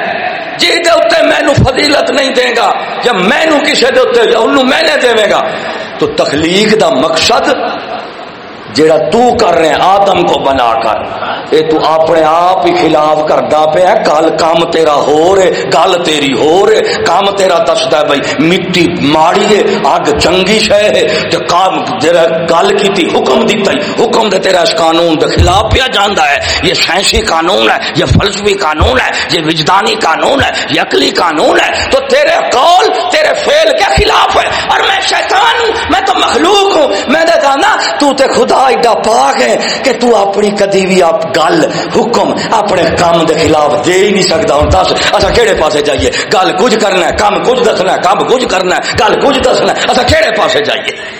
جی دے مینو فضیلت نہیں دے گا جب مینو کسی دے میں نے دے گا۔ تو تخلیق دا مقصد جیڑا تو کر رہے ہیں آدم کو بنا کر۔ اے تو اپنے آپ ہی خلاف کردا پیا گل کام تیرا ہو رہے، گل تیری ہو رہے۔ کام تیرا دستا بھائی، مٹی ماڑی ہے، اگ چنگی شے ہے۔ تے کام جڑا گل کیتی، حکم دیتا ہے حکم دے تیرا اس قانون دے خلاف پیا جاندا ہے۔ یہ سائنسی قانون ہے، یہ فلسفی قانون ہے، یہ وجدانی قانون ہے، یہ عقلی قانون ہے۔ تو تیرے قول، تیرے فعل کے خلاف ہے۔ اور میں شیطان ہوں، میں تو مخلوق ہوں۔ میں نے جانا تو تے خدا ایڈا پاک ہے کہ تو اپنی کدی بھی آپ گل، حکم اپنے کام دے خلاف دے ہی نہیں سکتا۔ ہوں دس اچھا کہڑے پاسے جائیے؟ گل کچھ کرنا ہے کام کچھ دسنا ہے کام کچھ کرنا ہے، گل کچھ دسنا ہے۔ اچھا کہڑے پاسے جائیے؟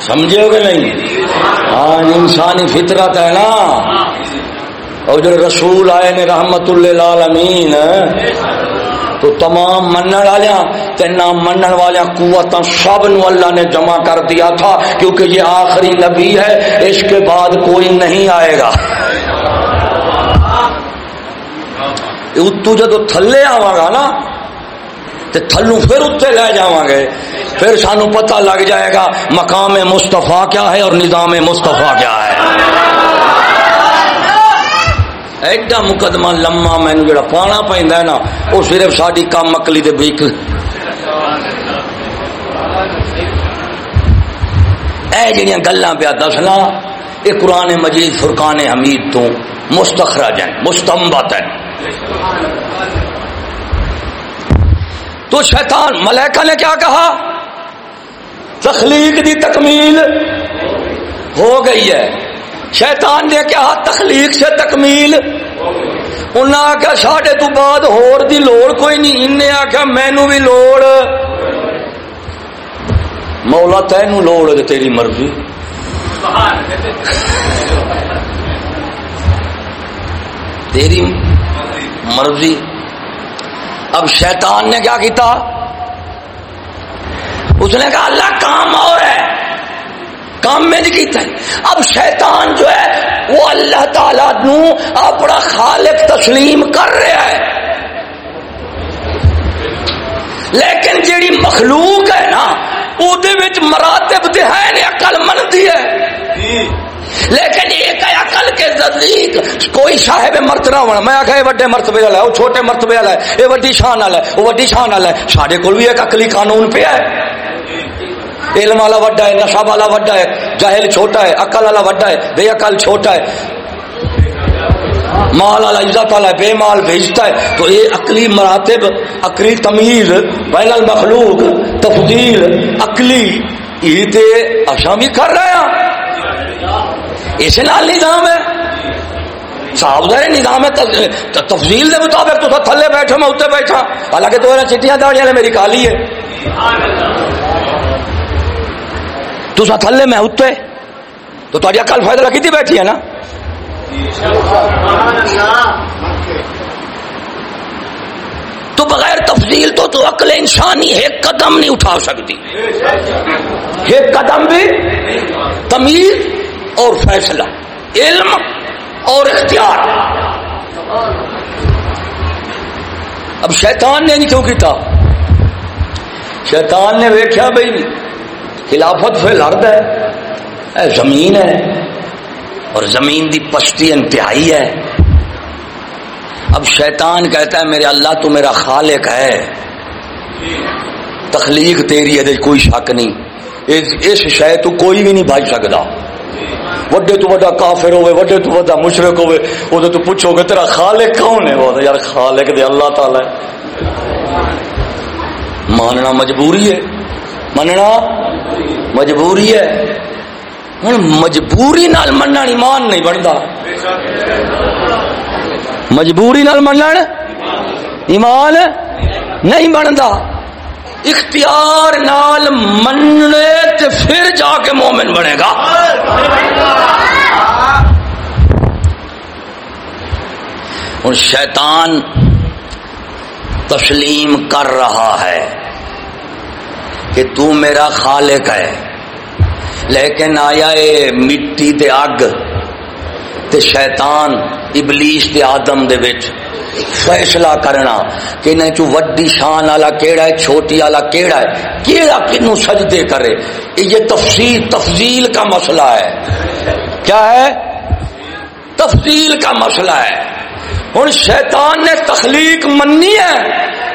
سمجھے ہو کہ نہیں؟ ہاں انسانی فطرت ہے نا۔ اور جو رسول آئے نے رحمت اللہ امین تو تمام منن والیا نہ منن والیا قوت سب نو اللہ نے جمع کر دیا تھا، کیونکہ یہ آخری نبی ہے، اس کے بعد کوئی نہیں آئے گا۔ اتو جدو تھلے آوا گا نا تو تھلو پھر اتنے لے جا گے۔ پھر سانو پتہ لگ جائے گا مقام مستفا کیا ہے اور نظام مستفا کیا ہے۔ ایڈا مقدمہ لما مینو جڑا پانا پہ نا، وہ صرف ساری کام اکلی دے بیک اے جڑیاں گلاں پیا دسنا، یہ قرآن مجید فرقان حمید تو مستخرج ہیں مستمبت ہیں۔ تو شیطان ملیکہ نے کیا کہا؟ تخلیق دی تکمیل ہو گئی ہے۔ شیطان نے کیا تخلیق سے تکمیل۔ انہیں آخیا ساڈے تو بعد ہور دی لوڑ کوئی نہیں۔ انہیں آخیا مینو بھی لوڑ۔ مولا تین لوڑ ہے تیری مرضی۔ تیری مرضی۔ اب شیطان نے کیا کیتا؟ اس نے کہا، اللہ کام اور ہے۔ کام میں نہیں کیتا ہے۔ اب شیطان جو ہے، وہ اللہ تعالی نو اپنا خالق تسلیم کر رہا ہے۔ لیکن جیڑی مخلوق ہے نا وہ مراتب تو ہے نہیں اقل منتی ہے۔ لیکن ایک ہے عقل کے نزدیک کوئی صاحب مرتبہ ہونا۔ میں آخا یہ وڈے مرتبے والا ہے وہ چھوٹے مرتبے والا ہے یہ وڈی شان والا ہے وہ وڈی شان والا ہے۔ سارے کو بھی ایک اقلی قانون پہ ہے۔ علم والا وڈا ہے نشا والا وڈا ہے، جاہل چھوٹا ہے، عقل والا وڈا ہے، بے عقل چھوٹا ہے۔ مال والا، عزت والا بے مال بھیجتا ہے۔ تو یہ عقلی مراتب، عقلی تمیز بین المخلوق تفضیل، عقلی، یہ تے اشا بھی کر رہے ہیں۔ اس نال نظام ہے۔ صاحب دار نظام ہے تفضیل دے مطابق تو تھلے بیٹھے میں اتنے بیٹھا۔ حالانکہ تو چٹیاں داڑیاں نے میری کالی ہے۔ تو تھلے میں اتنے تو تاری اکل فائدہ لگی تھی بیٹھی ہے نا؟ تو بغیر تفضیل تو تو عقل انسانی ایک قدم نہیں اٹھا سکتی۔ ایک قدم بھی تمیز اور فیصلہ، علم اور اختیار۔ اب شیطان نے نہیں کیوں کیتا؟ شیطان نے ویکیا بھائی خلافت پھر لڑد ہے۔ اے زمین ہے۔ اور زمین دی پشتی انتہائی ہے۔ اب شیطان کہتا ہے، میرے اللہ تو میرا خالق ہے۔ تخلیق تیری ہے کوئی شک نہیں۔ اس شہ تو کوئی بھی نہیں بھائی سکتا۔ وڈے تو وڈا کافر ہوئے، وڈے تو وڈا مشرق ہوئے۔ وہ تو پوچھو گے، تیرا خالق کون ہے؟ وہ یار، خالق دے اللہ تعالی ماننا مجبوری ہے۔ مننا مجبوری ہے۔ ہوں، مجبوری نال مننا ایمان نہیں بنتا مجبوری نال مننا ایمان نہیں بنتا اختیار نال مننے تے پھر جا کے مومن بنے گا۔ ہوں، شیطان تسلیم کر رہا ہے۔ کہ تو میرا خالق ہے۔ لیکن آیا اے مٹی تے اگ تے شیطان ابلیس تے آدم دے وچ۔ فیصلہ کرنا کہ انہیں چو وڈی شان والا کیڑا ہے، چھوٹی والا کیڑا ہے، کیڑا کنو سجدے کرے۔ یہ تفصیل، تفضیل کا مسئلہ ہے۔ کیا ہے؟ تفصیل کا مسئلہ ہے۔ ہوں شیطان نے تخلیق مننی ہے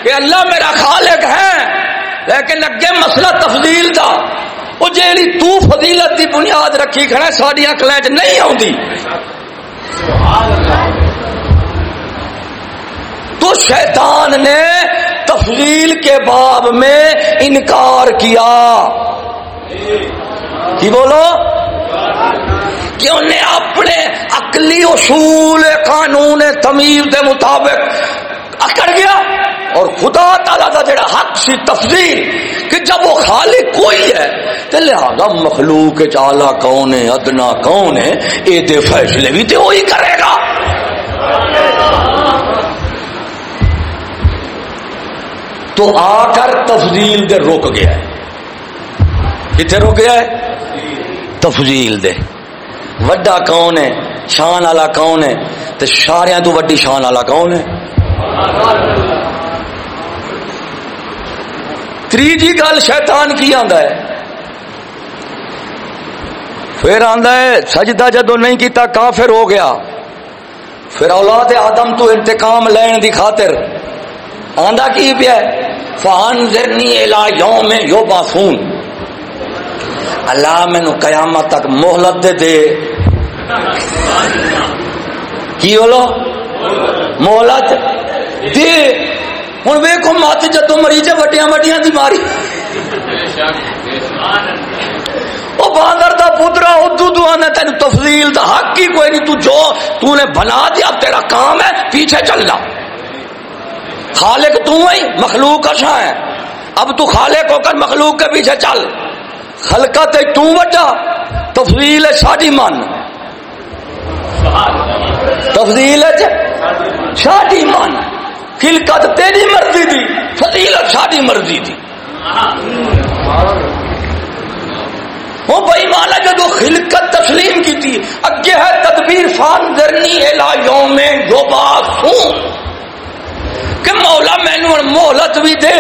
کہ اللہ میرا خالق ہے۔ لیکن اگے مسئلہ تفضیل دا۔ وہ جیڑی تو فضیلت دی بنیاد رکھی کھڑا ساری کلیج نہیں آتی تو شیطان نے تفضیل کے باب میں انکار کیا۔ کی بولو؟ کہ انہیں اپنے عقلی اصول، قانون، تمیز دے مطابق اکڑ گیا۔ اور خدا تعالیٰ کا جڑا حق سی تفضیل کہ جب وہ خالق کوئی ہے تو لہذا مخلوق چالا کون ہے، ادنا کون ہے یہ دے فیصلے بھی تو وہی کرے گا۔ تو آ کر تفضیل دے روک گیا ہے۔ کتنے روک گیا ہے؟ تفضیل دے۔ وڈا کون ہے، شان والا کون ہے تو سارا تو وڈی شان والا کون ہے؟ تیجی گل شیطان کی آندا ہے۔ پھر آندا ہے، سجدہ جدو نہیں کیتا، کافر ہو گیا۔ پھر اولاد آدم تو انتقام لین دی خاطر آندا کی پیا فانذرنی الی یوم یبعثون اللہ مینو قیامت تک مہلت دے دے۔ کی بولو؟ مہلت دے۔ ہوں ویکو مت جدو مریض وڈیا وڈیا دی ماری وہ باندر دا پترا ادو تو آنا تین تفضیل دا حق ہی کوئی نہیں تو جو تو نے بنا دیا تیرا کام ہے پیچھے چلنا خالق تو ہی مخلوق اچھا ہے اب تو خالق ہو کر مخلوق کے پیچھے چل خلقت تو وڈا تفضیل ساڈی من تفضیل ساڈی من خلقت تیری مرضی دی فضیلت ساڈی مرضی دی وہ بھائی مانا جدو خلقت تسلیم کی تھی۔ اگے ہے تدبیر فان درنی الا یوم یبعثون کہ مولا مینو مہلت بھی دے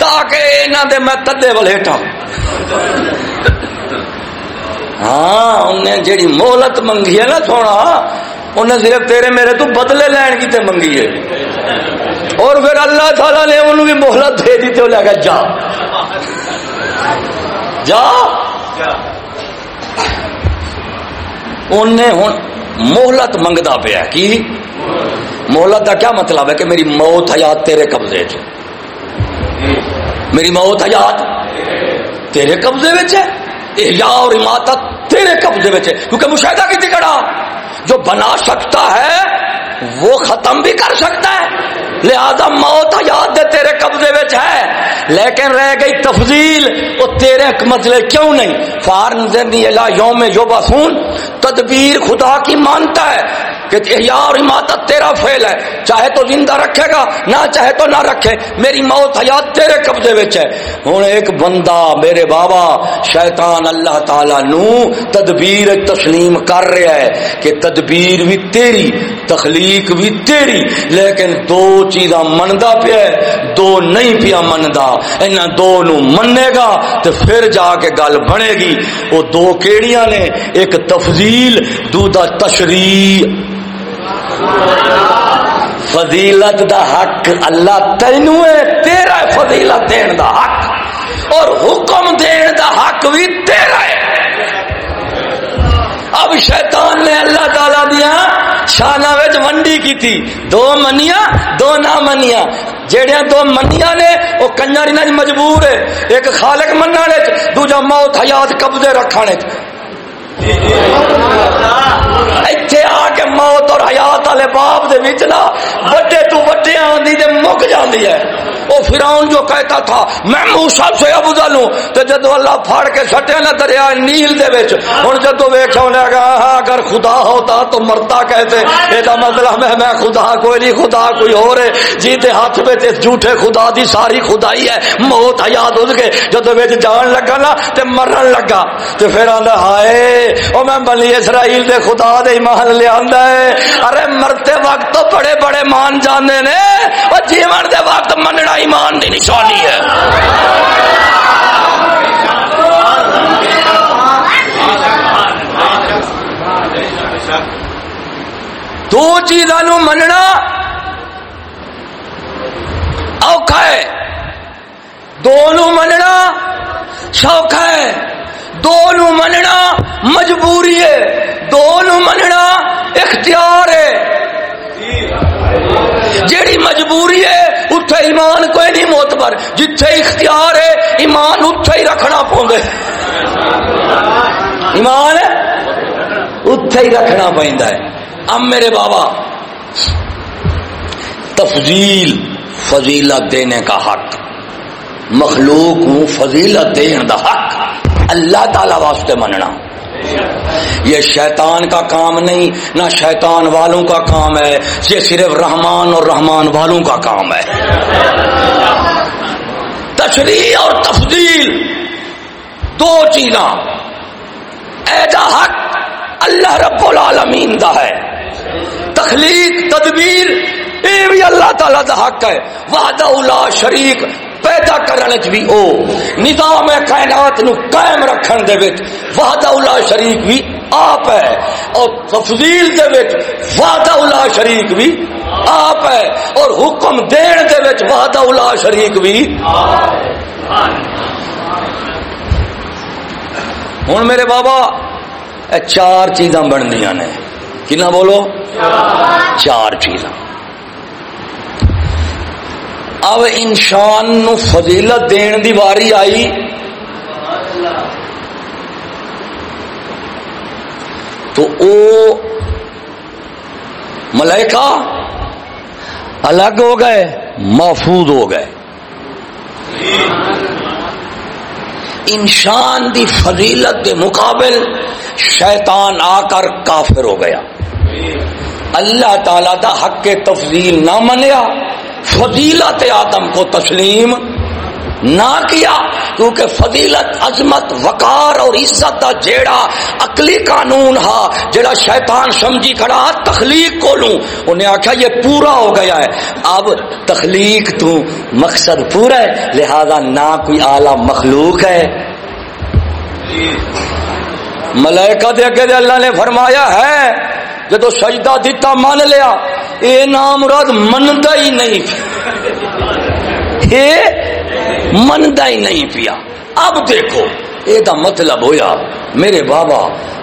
تاکہ انہوں دے میں تدے ولیٹا ہاں انہیں جیڑی مہلت منگی ہے نا سونا انہیں صرف تیرے میرے تو بدلے لین کی تے منگی ہے۔ اور پھر اللہ تعالی نے انہوں بھی مہلت دے دی تو لے گا جا۔ جا۔ انہیں ہوں مہلت منگتا پیا کی؟ مہلت کا کیا مطلب ہے کہ میری موت حیات تیرے قبضے چ میری موت حیات تیرے قبضے ہے۔ احیاء اور اماتت تیرے قبضے میں کیونکہ مشاہدہ کی ٹکڑا جو بنا سکتا ہے، وہ ختم بھی کر سکتا ہے۔ لہذا موت حیات دے تیرے قبضے وچ ہے۔ لیکن رہ گئی تفضیل وہ تیرے مسئلے کیوں نہیں؟ فارن زندی الا یوم یوبسون تدبیر خدا کی مانتا ہے کہ احیاء اور اماتت تیرا فعل ہے۔ چاہے تو زندہ رکھے گا، نہ چاہے تو نہ رکھے۔ میری موت حیات تیرے قبضے وچ ہے۔ ہن ایک بندہ میرے بابا، شیطان اللہ تعالی نو تدبیر تسلیم کر رہا ہے کہ تدبیر بھی تیری، تخلیق بھی تیری، لیکن دو چیزاں مندا پیا دو نہیں پیا مندا انہاں دو نو منے گا تے پھر جا کے گل بنے گی۔ وہ دو کیڑیاں نے، ایک تفضیل دودا تشریح۔ فضیلت دا حق اللہ تینو ہے، تیرا فضیلت دین دا حق۔ اور حکم دین دا حق بھی تیرا ہے۔ اب شیطان نے اللہ تعالی دیا شانہ وچ ونڈی کی تھی دو منیا دو نہ منیا جیڑیاں دو منیا نے وہ کنجر مجبور ہے ایک خالق مننا نے دوجا موت حیات قبضے رکھانے اور حیات والے باپ دے وچ نا، بڑے تو بڑے آندی تے مک جاندی ہے۔ وہ فراؤن جو کہتا تھا، میں موسا سے افضل ہوں تو جدو اللہ پھاڑ کے سٹے نا دریا نیل دے وچ، ہن جدو ویکھا انہیں کہا اگر خدا ہوتا تو مرتا کہتے یہ مطلب ہے، میں خدا کوئی نہیں، خدا کوئی اور ہے۔ جی دے ہاتھ پہ تے جھوٹے خدا دی ساری خدائی ہے۔ موت حیات اس کے جدو وچ جان لگا نا، تے مرن لگا۔ تے پھر آندا، ہائے، او میں بنی اسرائیل دے خدا دے ایمان لے آندا ہے۔ ارے مرتے وقت تو بڑے بڑے مان جاندے نے او جیون دے وقت مننا ایمان دی نشانی ہے۔ دو چیزوں مننا اوکھا ہے۔ دونوں مننا سوکھا ہے۔ دونوں مننا مجبوری ہے، دونوں مننا اختیار ہے۔ جیڑی مجبوری ہے، اتھے ایمان کوئی نہیں موتبر جتھے اختیار ہے، ایمان اتھے ہی رکھنا پوندے ایمان اتھے ہی رکھنا پہندا ہے۔ اب میرے بابا، تفضیل فضیلت دینے کا حق۔ مخلوق کو فضیلت دین دا حق۔ اللہ تعالی واسطے مننا۔ یہ شیطان کا کام نہیں، نہ شیطان والوں کا کام ہے، یہ صرف رحمان اور رحمان والوں کا کام ہے۔ تشریح اور تفضیل، دو چیزاں۔ ایدا حق، اللہ رب العالمین دا ہے۔ تخلیق، تدبیر، یہ بھی اللہ تعالی دا حق ہے۔ وحدہ الا شریک پیدا کرنے بھی او نظام کائنات نو قائم رکھن دے وچ وحدہ الا شریک بھی آپ ہے اور تفضیل دے وچ وحدہ الا شریک بھی آپ ہے اور حکم دین دے وچ وحدہ الا شریک بھی ہن میرے بابا، اے چار چیزاں بن دیا نے۔ کنا بولو؟ چار چیزاں۔ اب انسان نو فضیلت دین دی واری آئی۔ تو او ملائکہ الگ ہو گئے، محفوظ ہو گئے۔ انسان دی فضیلت دے مقابل شیطان آ کر کافر ہو گیا۔ اللہ تعالی دا حق کے تفضیل نہ منیا۔ فضیلت آدم کو تسلیم نہ کیا، کیونکہ فضیلت عظمت، وقار اور عزت دا جیڑا عقلی قانون ہا، جیڑا شیطان سمجھی کھڑا تخلیق کو لوں۔ انہیں آخیا یہ پورا ہو گیا ہے۔ اب تخلیق تو مقصد پورا ہے، لہذا نہ کوئی اعلی مخلوق ہے۔ ملائکہ دے کے اللہ نے فرمایا ہے، جدو سجدہ دیتا مان لیا اے نام رد مندا ہی نہیں اے مندا ہی نہیں پیا۔ اب دیکھو یہ دا مطلب ہویا، میرے بابا،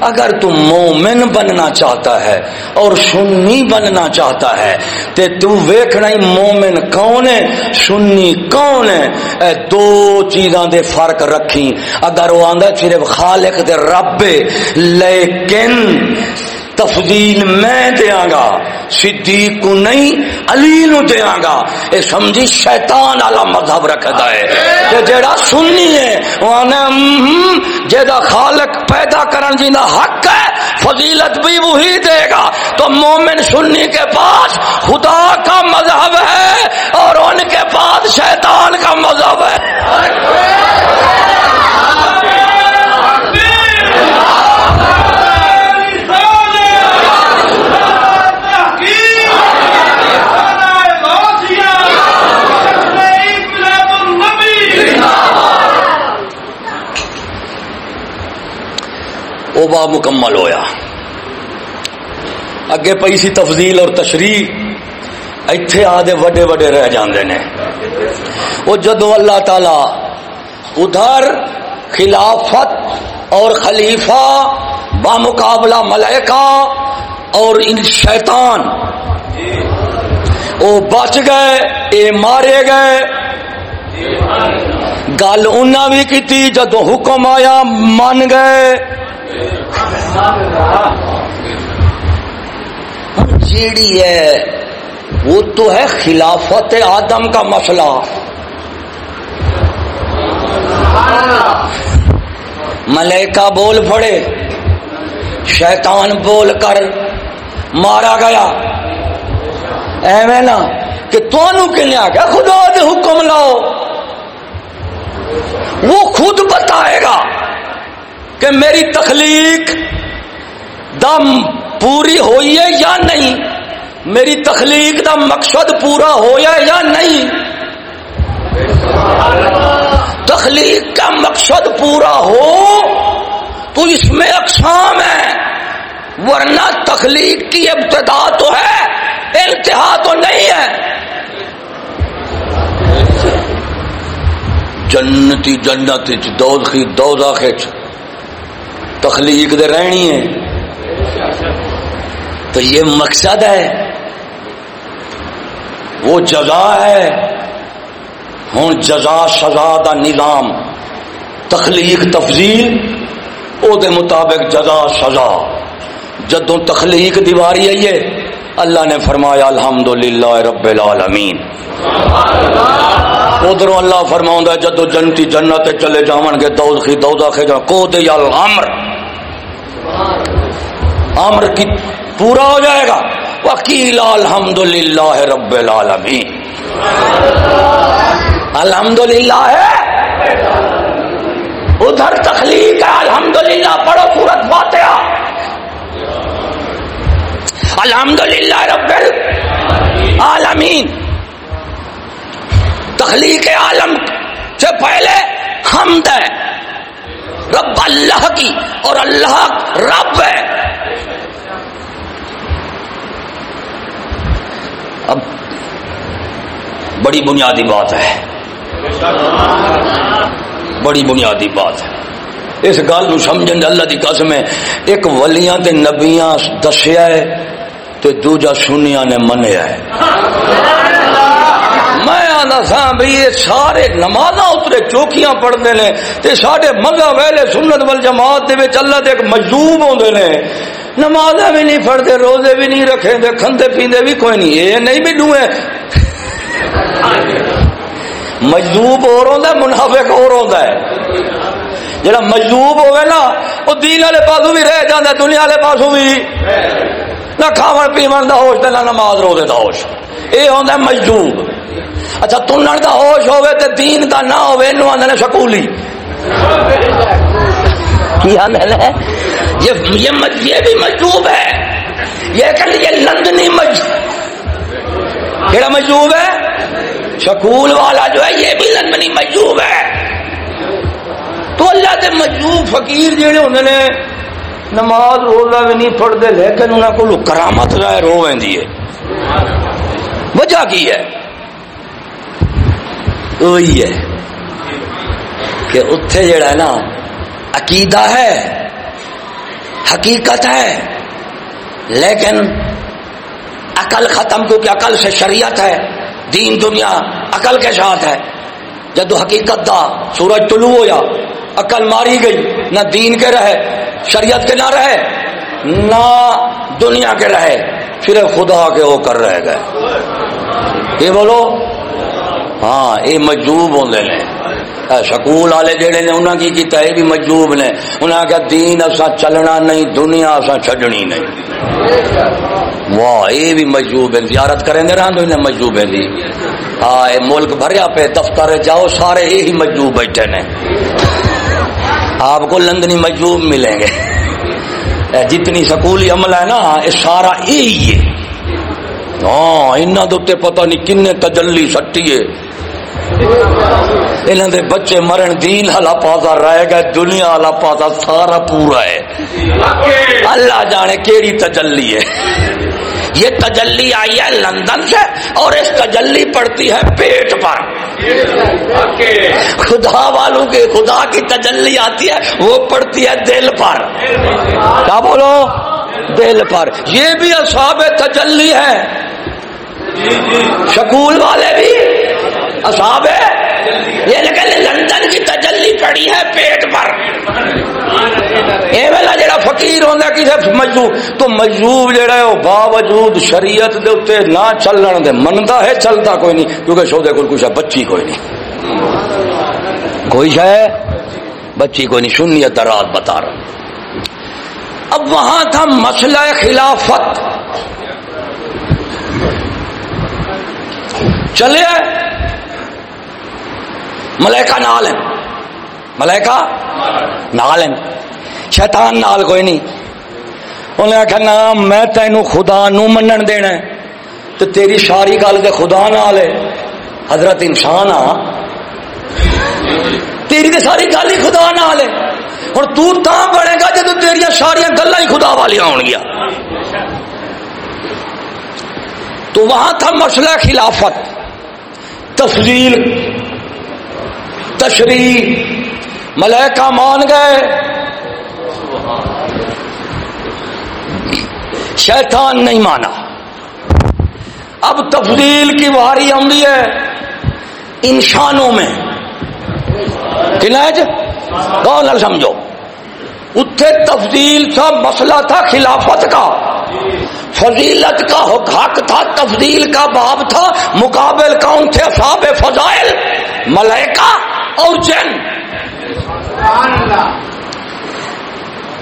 اگر تم مومن بننا چاہتا ہے اور سنی بننا چاہتا ہے، تے تو ویکھنا ہی مومن کون ہے، سنی کون ہے۔ اے دو چیزاں دے فرق رکھی اگر وہ آندا صرف خالق دے رب، لیکن تفضیل میں دیاں گا، صدیق کو نہیں علی نو دیاں گا۔ اے سمجھی شیطان والا مذہب رکھدا ہے۔ تے جیڑا سنی ہے وانا جیدا خالق پیدا کرن جیندا حق ہے، فضیلت بھی وہی دے گا۔ تو مومن سنی کے پاس خدا کا مذہب ہے اور ان کے پاس شیطان کا مذہب ہے۔ اوبا مکمل ہویا۔ اگے پئی سی تفضیل اور تشریح، ایتھے آدھے وڈے وڈے رہ جاندے نے۔ وہ جدو اللہ تعالی ادھر خلافت اور خلیفہ بامقابلہ ملائکہ اور ان شیطان، وہ بچ گئے، اے مارے گئے۔ گل انہیں بھی کی جدو حکم آیا، من گئے۔ جیڑی ہے، وہ تو ہے خلافت آدم کا مسئلہ۔ ملیکا بول پڑے شیطان بول کر مارا گیا۔ ایویں نا کہ تنوع کن آ گیا، خدا دے حکم لاؤ۔ وہ خود بتائے گا۔ کہ میری تخلیق دم پوری ہوئی ہے یا نہیں؟ میری تخلیق دا مقصد پورا ہویا یا نہیں؟ تخلیق کا مقصد پورا ہو تو اس میں اقسام ہے ورنہ تخلیق کی ابتدا تو ہے، انتہا تو نہیں ہے۔ جنتی جنت دوزخی دوزخ تخلیق دے رہنی ہے۔ تو یہ مقصد ہے۔ وہ جزا ہے۔ ہوں جزا سزا دا نظام۔ تخلیق تفضیل، او دے مطابق جزا سزا۔ جدوں تخلیق دیواری آئی ہے، اللہ نے فرمایا الحمد للہ رب العالمین۔ ادھر اللہ فرماؤں جدو جنتی جنت چلے جاون گے، دوزخی دوزخ جا کو دے یا الامر امر کی پورا ہو جائے گا۔ وکیل الحمد للہ رب العالمین۔ الحمد للہ ہے۔ ادھر تخلیق ہے۔ الحمد للہ پڑھو سورت بات الحمد للہ رب العالمین۔ تخلیق عالم سے پہلے حمد ہے رب اللہ کی اور اللہ رب ہے۔ اب بڑی بنیادی بات ہے۔ بڑی بنیادی بات ہے۔ اس گل نو سمجھن اللہ دی قسم ہے۔ ایک ولیاں تے نبیاں دسیا ہے تے دوجا سنیا نے منیا ہے۔ آنا سا بھی یہ سارے نماز اترے چوکیاں پڑھتے ہیں تے سارے مذہب ویلے سنت وال جماعت دے وچ اللہ دے ایک مجذوب ہوندے نے۔ نماز بھی نہیں پڑھتے روزے بھی نہیں رکھے دے کھندے پیندے بھی کوئی نہیں۔ یہ نہیں بھی ڈوئے۔ مجذوب اور ہوتا منافق اور ہوتا ہے۔ جڑا مجذوب ہوئے نا، وہ دین والے پاسوں بھی رہ جاتا دنیا والے پاسوں بھی۔ نہ کھاون پیون دا ہوش نہ نماز روزے دا ہوش۔ یہ ہوتا ہے مجذوب اچھا تنن دا ہوش ہوے تے دین دا نہ ہوے نو آندے سکولی کی آندے ہے یہ یہ بھی مجذوب ہے۔ یہ کہ یہ لندنی مجذوب کیڑا مجذوب ہے؟ شکول والا جو ہے، یہ بھی لندنی مجذوب ہے۔ تو اللہ دے مجذوب فقیر جڑے ہوندے نے نماز روزہ بھی نہیں پڑھتے لیکن انہوں کو کرامت ظاہر ہو ویندی وجہ کی ہے؟ وہی ہے کہ اتھے جڑا ہے نا، عقیدہ ہے، حقیقت ہے، لیکن عقل ختم کیونکہ عقل سے شریعت ہے، دین دنیا عقل کے ساتھ ہے۔ جدو حقیقت دا، سورج طلوع ہو جا عقل ماری گئی، نہ دین کے رہے، شریعت کے نہ رہے، نہ دنیا کے رہے، پھر خدا کے وہ کر رہے گئے۔ یہ بولو؟ ہاں یہ مجوب ہوتے نے سکول والے جڑے نے انہوں کی کیتا یہ بھی مجوب نے۔ انہوں نے دین اصا چلنا نہیں، دنیا اصا چڈنی نہیں۔ واہ، یہ بھی مجوب ہے زیارت کریں گے رہا تو مجوب ہے دی۔ ہاں یہ ملک بھریا پہ، دفتر جاؤ سارے یہی مجوب بیٹھے نے۔ آپ کو لندنی مجوب ملیں گے۔ جتنی سکولی عمل ہے نا یہ سارا یہی ہے۔ ہاں انہوں کے پتہ نہیں کن تجلی سٹی ہے۔ انہوں دے بچے مرن، دین ہلا پاسا رہ گئے دنیا ہلا پاسا سارا پورا ہے۔ اللہ جانے کیڑی تجلی ہے۔ یہ تجلی آئی ہے لندن سے اور اس تجلی پڑتی ہے پیٹ پر۔ خدا والوں کے، خدا کی تجلی آتی ہے، وہ پڑتی ہے دل پر۔ کیا بولو؟ دل پر۔ یہ بھی اصاب تجلی ہے۔ شکول والے بھی اصاب ہے۔ یہ لیکن لندن کی تجلی پڑی ہے پیٹ پر۔ ایویلا جڑا فقیر ہوندا کسے مجذوب تو مجذوب جڑا ہے، وہ باوجود شریعت دے اوتے نہ چلن دے، مندا ہے چلتا کوئی نہیں، کیونکہ سو دے کول کچھ بچی کوئی نہیں۔ کوئی ہے بچی کوئی نہیں سنیت رات بتا رہا اب وہاں تھا مسئلہ خلافت۔ چلے ملائکہ نال ہیں۔ ملائکہ نال ہیں۔ شیطان نال کوئی نہیں۔ انہیں آخیا نا میں تینوں خدا نو منن دینا تو تیری ساری گل تو خدا نال ہے۔ حضرت انسان آ۔ تیری تو ساری گل ہی خدا نال ہے۔ ہوں تو بڑے گا جب تیریا ساریا گلا ہی خدا والی آن گیا تو وہاں تھا مسئلہ خلافت۔ تفضیل تشریح۔ ملائکہ مان گئے۔ شیطان نہیں مانا۔ اب تفضیل کی باری آئی ہے۔ انسانوں میں۔ جی؟ کون سمجھو؟ اتنے تفضیل تھا، مسئلہ تھا خلافت کا۔ فضیلت کا حق تھا، تفضیل کا باب تھا۔ مقابل کون تھے؟ صاحب فضائل۔ ملائکہ۔ اور جن۔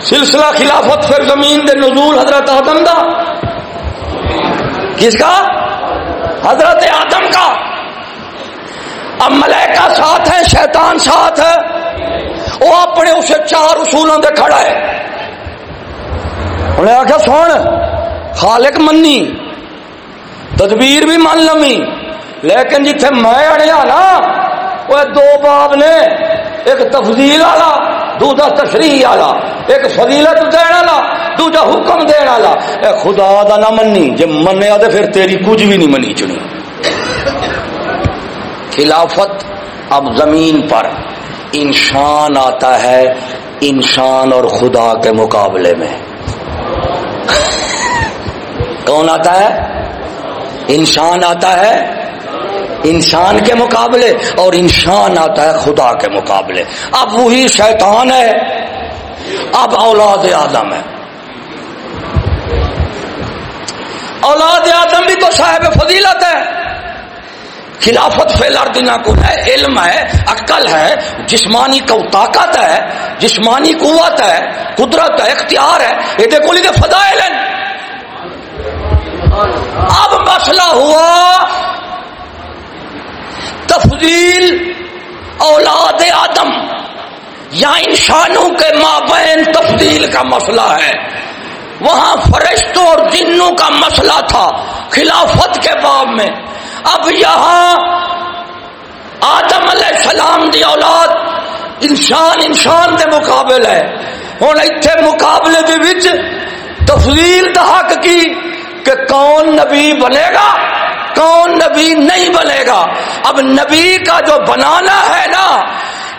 سلسلہ خلافت پھر زمین دے نزول حضرت آدم دا۔ کس کا؟ حضرت آدم کا۔ اب ملائکہ ساتھ ہے شیطان ساتھ ہے۔ وہ اپنے اسے چار اصولوں دے کھڑا ہے۔ انہیں آخیا سن، خالق منی، تدبیر بھی من لمی، لیکن جتھے میں اڑیا نا وہ دو باب نے، ایک تفضیل والا، دوجا تشریح والا، ایک فضیلت دین والا، دوجا حکم دین والا۔ اے خدا دا نہ منی، جے منیا تے پھر تیری کچھ بھی نہیں منی چنی۔ خلافت اب زمین پر انسان آتا ہے انسان اور خدا کے مقابلے میں۔ کون آتا ہے؟ انسان آتا ہے انسان کے مقابلے اور انسان آتا ہے خدا کے مقابلے۔ اب وہی شیطان ہے۔ اب اولاد آدم ہے۔ اولاد آدم بھی تو صاحب فضیلت ہے۔ خلافت فیل اردنا کو ہے، علم ہے، عقل ہے، جسمانی کو طاقت ہے، جسمانی قوت ہے، قدرت ہے، اختیار ہے۔ یہ دیکھو لیے فضائل ہیں۔ اب مسئلہ ہوا تفضیل اولاد آدم یعنی یا انسانوں کے مابین تفضیل کا مسئلہ ہے۔ وہاں فرشتوں اور جنوں کا مسئلہ تھا خلافت کے باب میں۔ اب یہاں آدم علیہ السلام دی اولاد انسان انسان دے مقابل ہے۔ ہوں اتنے مقابلے دے وچ تفضیل دا حق کی کہ کون نبی بنے گا؟ کون نبی نہیں بنے گا؟ اب نبی کا جو بنانا ہے نا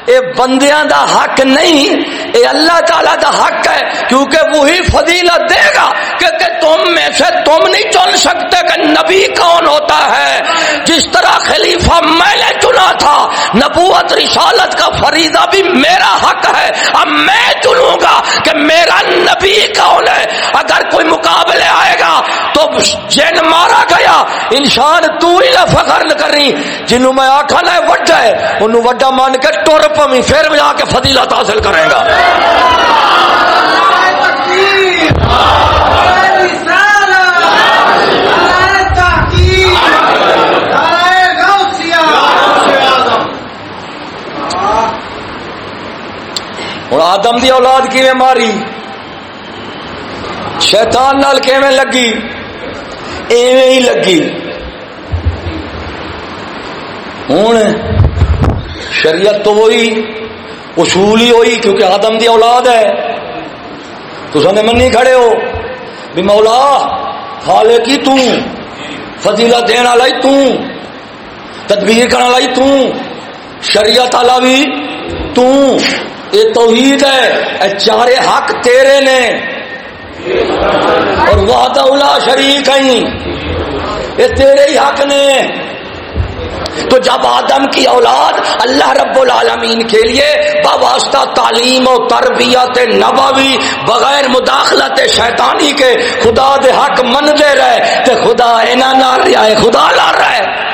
اے بندیاں دا حق نہیں اے اللہ تعالیٰ دا حق ہے کیونکہ وہی فضیلت دے گا کہ, کہ تم میں سے تم نہیں چن سکتے کہ نبی کون ہوتا ہے۔ جس طرح خلیفہ میں نے چنا تھا نبوت رسالت کا فریضہ بھی میرا حق ہے۔ اب میں چنوں گا کہ میرا نبی کون ہے۔ اگر کوئی مقابلے آئے گا تو جن مارا گیا۔ انسان تو ہی نہ فخر کری جنوں میں آخا نہ وڈا ہے انہوں وڈا مان کے ٹور پمی پھر جا کے فضیلت حاصل کرے گا۔ ہوں، آدم دی اولاد کیویں ماری؟ شیطان نال کیویں لگی؟ ایویں ہی لگی۔ ہوں شریعت تو وہی اصول ہی ہوئی کیونکہ آدم دی اولاد ہے۔ تو سنے منی کھڑے ہو بھی مولا خالے کی تو، فضیلت دینا لائی تو، تدبیر کرنے لائی تو، شریعت والا بھی تو۔ یہ توحید ہے، اے چارے حق تیرے نے۔ اور وعدہ اولا شریک ہیں۔ یہ تیرے ہی حق نے۔ تو جب آدم کی اولاد اللہ رب العالمین کے لیے بواسطہ تعلیم و تربیت نبوی بغیر مداخلت شیطانی کے خدا دے حق من دے رہے تو خدا اینا نہ رہا ہے خدا لا رہا ہے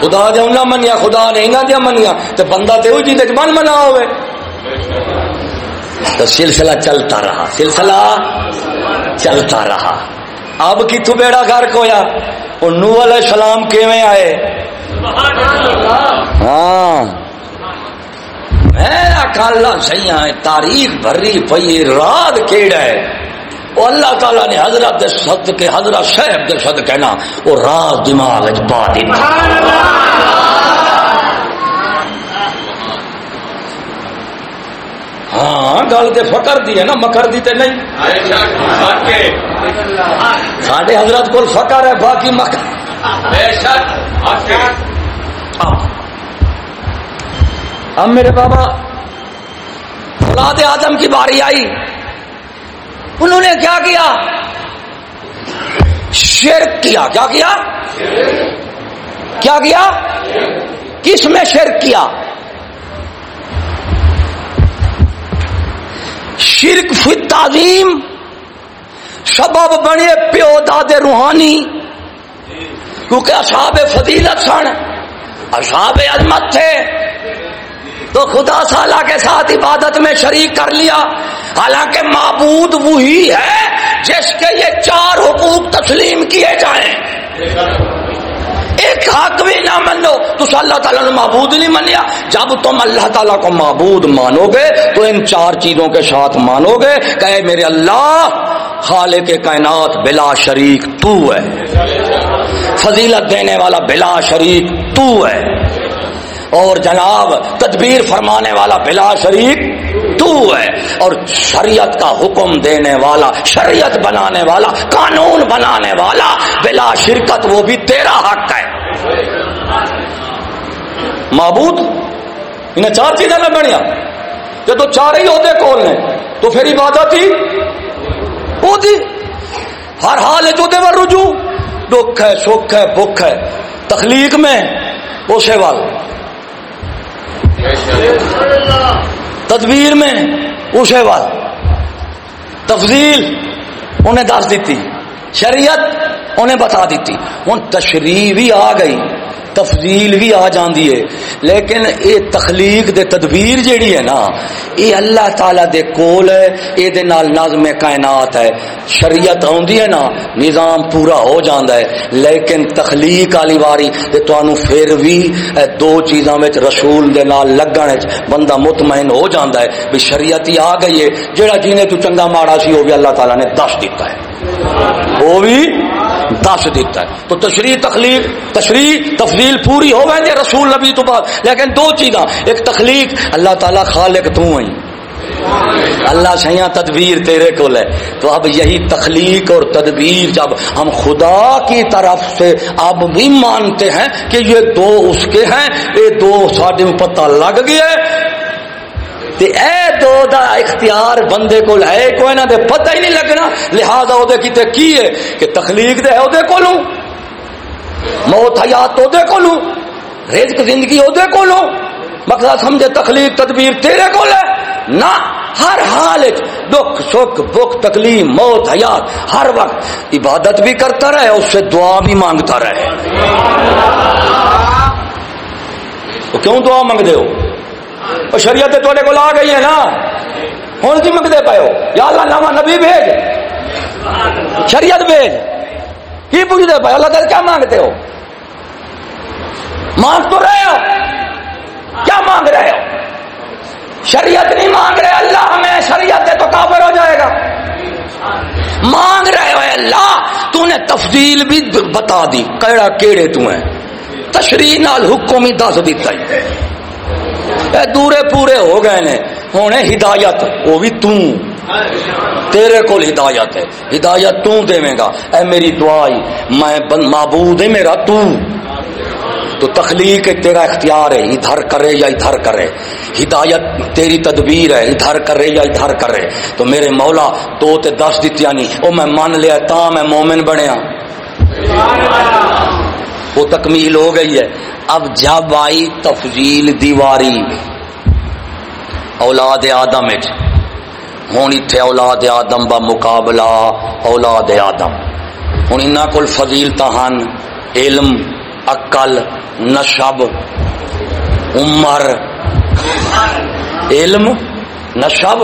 خدا دے نہ منیا، خدا نے اینا دیا منیا۔ تو بندہ تے ہوئی جی من منا ہوئے۔ تو سلسلہ چلتا رہا، سلسلہ چلتا رہا۔ اب کی بیڑا گھر کویا وہ نو علیہ السلام کیویں آئے؟ ہاں۔ میرا کالا سیاں تاریخ بھری پئی، رات کیڑا ہے؟ وہ اللہ تعالیٰ نے حضرت صد کے حضرت صاحب کے صد کہنا وہ راز دماغ پا دی ہاں گل تو فکر دی ہے نا مکر دی تے نہیں۔ ساڈے حضرت کو فکر ہے باقی مکر۔ اب میرے بابا اولاد آدم کی باری آئی۔ انہوں نے کیا کیا؟ شرک کیا۔ کیا کیا؟ کیا کیا؟ کس میں شرک کیا؟ شرک فی تعظیم۔ سبب بنے پیو دادے روحانی۔ کیونکہ اصحاب فضیلت سن، اصحاب عظمت تھے۔ تو خدا سالہ کے ساتھ عبادت میں شریک کر لیا۔ حالانکہ معبود وہی ہے جس کے یہ چار حقوق تسلیم کیے جائیں۔ ایک حق بھی نہ مانو تو اللہ تعالیٰ نے معبود نہیں منیا۔ جب تم اللہ تعالیٰ کو معبود مانو گے، تو ان چار چیزوں کے ساتھ مانو گے۔ کہ میرے اللہ، خالق کے کائنات بلا شریک تو ہے۔ فضیلت دینے والا بلا شریک تو ہے۔ اور جناب، تدبیر فرمانے والا بلا شریک تو ہے اور شریعت کا حکم دینے والا، شریعت بنانے والا، قانون بنانے والا، بلا شرکت وہ بھی تیرا حق ہے۔ معبود، انہیں چار چیزیں نہ بنیا یہ تو چار ہی ہوتے کون نے تو پھر عبادت ہی۔ وہ دی۔ ہر حال ہے جو دے رجوع۔ دکھ ہے، سکھ ہے، بکھ ہے۔ تخلیق میں اسے وال۔ تدبیر میں اسے بات تفضیل انہیں دس دیتی، شریعت انہیں بتا دیتی۔ ہوں تشریح بھی آ گئی۔ تفضیل بھی آ جاندی ہے۔ لیکن اے تخلیق دے تدبیر جیڑی ہے نا اے اللہ تعالی دے کول ہے اے دے نال نظم کائنات ہے۔ شریعت ہوندی ہے نا، نظام پورا ہو جاندا ہے۔ لیکن تخلیق والی واری تے تانوں پھر بھی دو چیزاں وچ رسول دے نال لگن وچ بندہ مطمئن ہو جاندا ہے بھی شریعت ہی آ گئی ہے، جیڑا جینے تو چنگا ماڑا سی، وہ بھی اللہ تعالی نے دس دیتا ہے۔ وہ بھی دس دیتا ہے۔ تو تشریح تخلیق، تشریح تفضیل پوری ہو گئے رسول نبی تو بعد۔ لیکن دو چیزاں، ایک تخلیق، اللہ تعالیٰ خالق تو ہی اللہ سیاں تدبیر تیرے کو لے تو اب یہی تخلیق اور تدبیر جب ہم خدا کی طرف سے اب بھی مانتے ہیں کہ یہ دو اس کے ہیں، یہ دو ساڈے پتہ لگ گیا تے اے دو دا اختیار بندے کو ہے، کوئی نہ دے پتہ ہی نہیں لگنا، لہذا او دے کیتے کی ہے؟ کہ تخلیق دے او دے کولو موت حیات او دے کولو رزق زندگی او دے کولو مقصد سمجھے، تخلیق، تدبیر تیرے کول ہے۔ نہ، ہر حال دکھ، سکھ بک تکلیف موت، حیات، ہر وقت عبادت بھی کرتا رہے، اس سے دعا بھی مانگتا رہے۔ تو کیوں دعا مانگ دے ہو؟ اور شریعت تے کو آ گئی ہے نا۔ ہوں کی منگتے پے ہو؟ یا اللہ نواں نبی بھیج۔ شریعت بھیج۔ کی پوچھتے پے اللہ تعالی کیا مانگتے ہو؟ مانگ تو رہے ہو۔ کیا مانگ رہے ہو؟ شریعت نہیں مانگ رہے، اللہ ہمیں شریعت دے تو کافر ہو جائے گا۔ مانگ رہے ہو اللہ تو نے تفضیل بھی بتا دی۔ کیڑا کیڑے تو ہیں؟ تشریح نال حکم ہی دس دیتا ہی دورے پورے ہو گئے نے۔ ہونے ہدایت، وہ بھی توں۔ تیرے کو ہدایت ہے۔ ہدایت تو دے گا۔ اے میری دعائی، میں معبود ہے میرا تو تو تخلیق تیرا اختیار ہے، ادھر کرے یا ادھر کرے۔ ہدایت تیری تدبیر ہے، ادھر کرے یا ادھر کرے۔ تو میرے مولا تو تے دس دتیا نہیں او میں مان لیا، تا میں مومن بنیا۔ وہ تکمیل ہو گئی ہے۔ اب جب آئی تفضیل دیواری اولاد آدم جی۔ ہوں اتنے اولاد آدم با مقابلہ اولاد آدم۔ ہوں ان کو فضیلت ہیں علم اقل نشب، عمر۔ علم، نشب،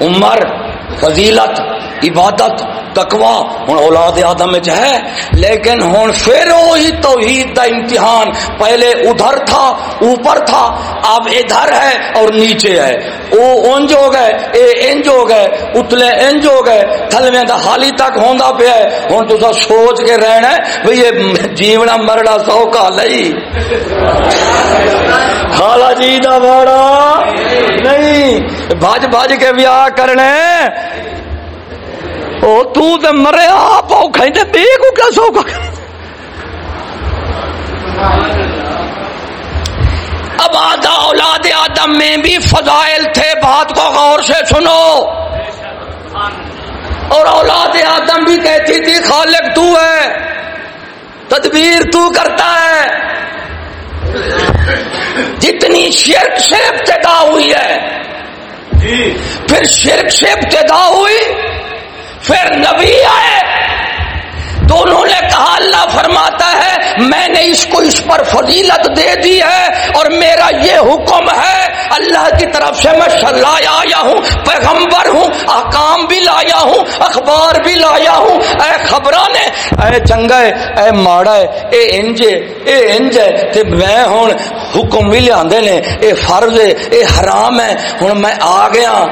عمر۔ فضیلت، عبادت تکوا ہوں اولاد آدم ہے، لیکن ہوں پھر وہی توحید کا امتحان۔ پہلے ادھر تھا، اوپر تھا، اب ادھر ہے اور نیچے ہے۔ وہ انج ہو گئے، اے انج ہو گئے، اتلے انج ہو گئے تھلویں کا حالی تک ہوندا پیا ہے۔ ہوں تو سوچ کے رہنا ہے، بھئی یہ جیونا مرنا سوکا لئی خالا جی دا بڑا نہیں۔ بھج بھج کے بیاہ کرنے او تو تے مرے آپ او کھائیں بے کو کیا سو اب آدھا اولاد آدم میں بھی فضائل تھے، بات کو غور سے سنو۔ اور اولاد آدم بھی کہتی تھی، خالق تو ہے، تدبیر تو کرتا ہے۔ جتنی شرک سے ابتدا ہوئی ہے پھر شرک سے ابتدا ہوئی پھر نبی آئے دونوں نے کہا، اللہ فرماتا ہے، میں نے اس کو اس پر فضیلت دے دی ہے اور میرا یہ حکم ہے، اللہ کی طرف سے میں شلایا آیا ہوں، پیغمبر ہوں، احکام بھی لایا ہوں، اخبار بھی لایا ہوں۔ اے خبراں اے چنگا اے ماڑا اے انج اے انج ہے تے میں ہوں، حکم بھی لیا نے، اے فرض ہے، اے حرام ہے۔ ہوں میں آ گیا۔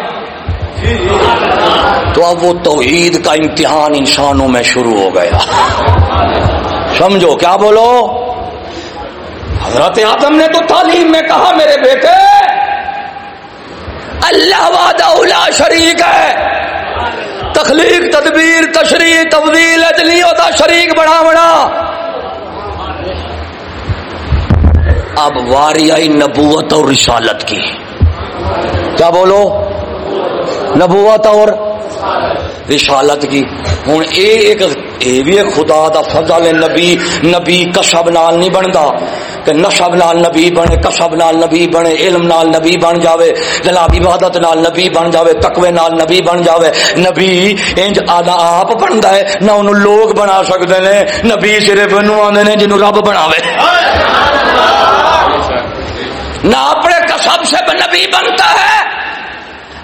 تو اب وہ توحید کا امتحان انسانوں میں شروع ہو گیا۔ سمجھو کیا بولو؟ حضرت آدم نے تو تعلیم میں کہا، میرے بیٹے، اللہ واد شریک ہے۔ تخلیق، تدبیر، تشریح تبدیل اجلی ہوتا شریک بڑا بڑا اب واری آئی نبوت اور رسالت کی۔ کیا بولو؟ نبوت اور رسالت کی۔ ہوں اے ایک اے بھی خدا دا فضل نبی نبی کشب نال نہیں بنتا کہ نشب نال نبی بنے کشب نال نبی بنے علم نال نبی بن جاوے، جناب عبادت نال نبی بن جاوے، تقوی نال نبی بن جاوے۔ نبی انج آدھا آپ بنتا ہے، نہ انہوں لوگ بنا سکتے ہیں نبی صرف انہوں آدھے نے جنہوں رب بناوے۔ نہ اپنے کسب سے نبی بنتا ہے۔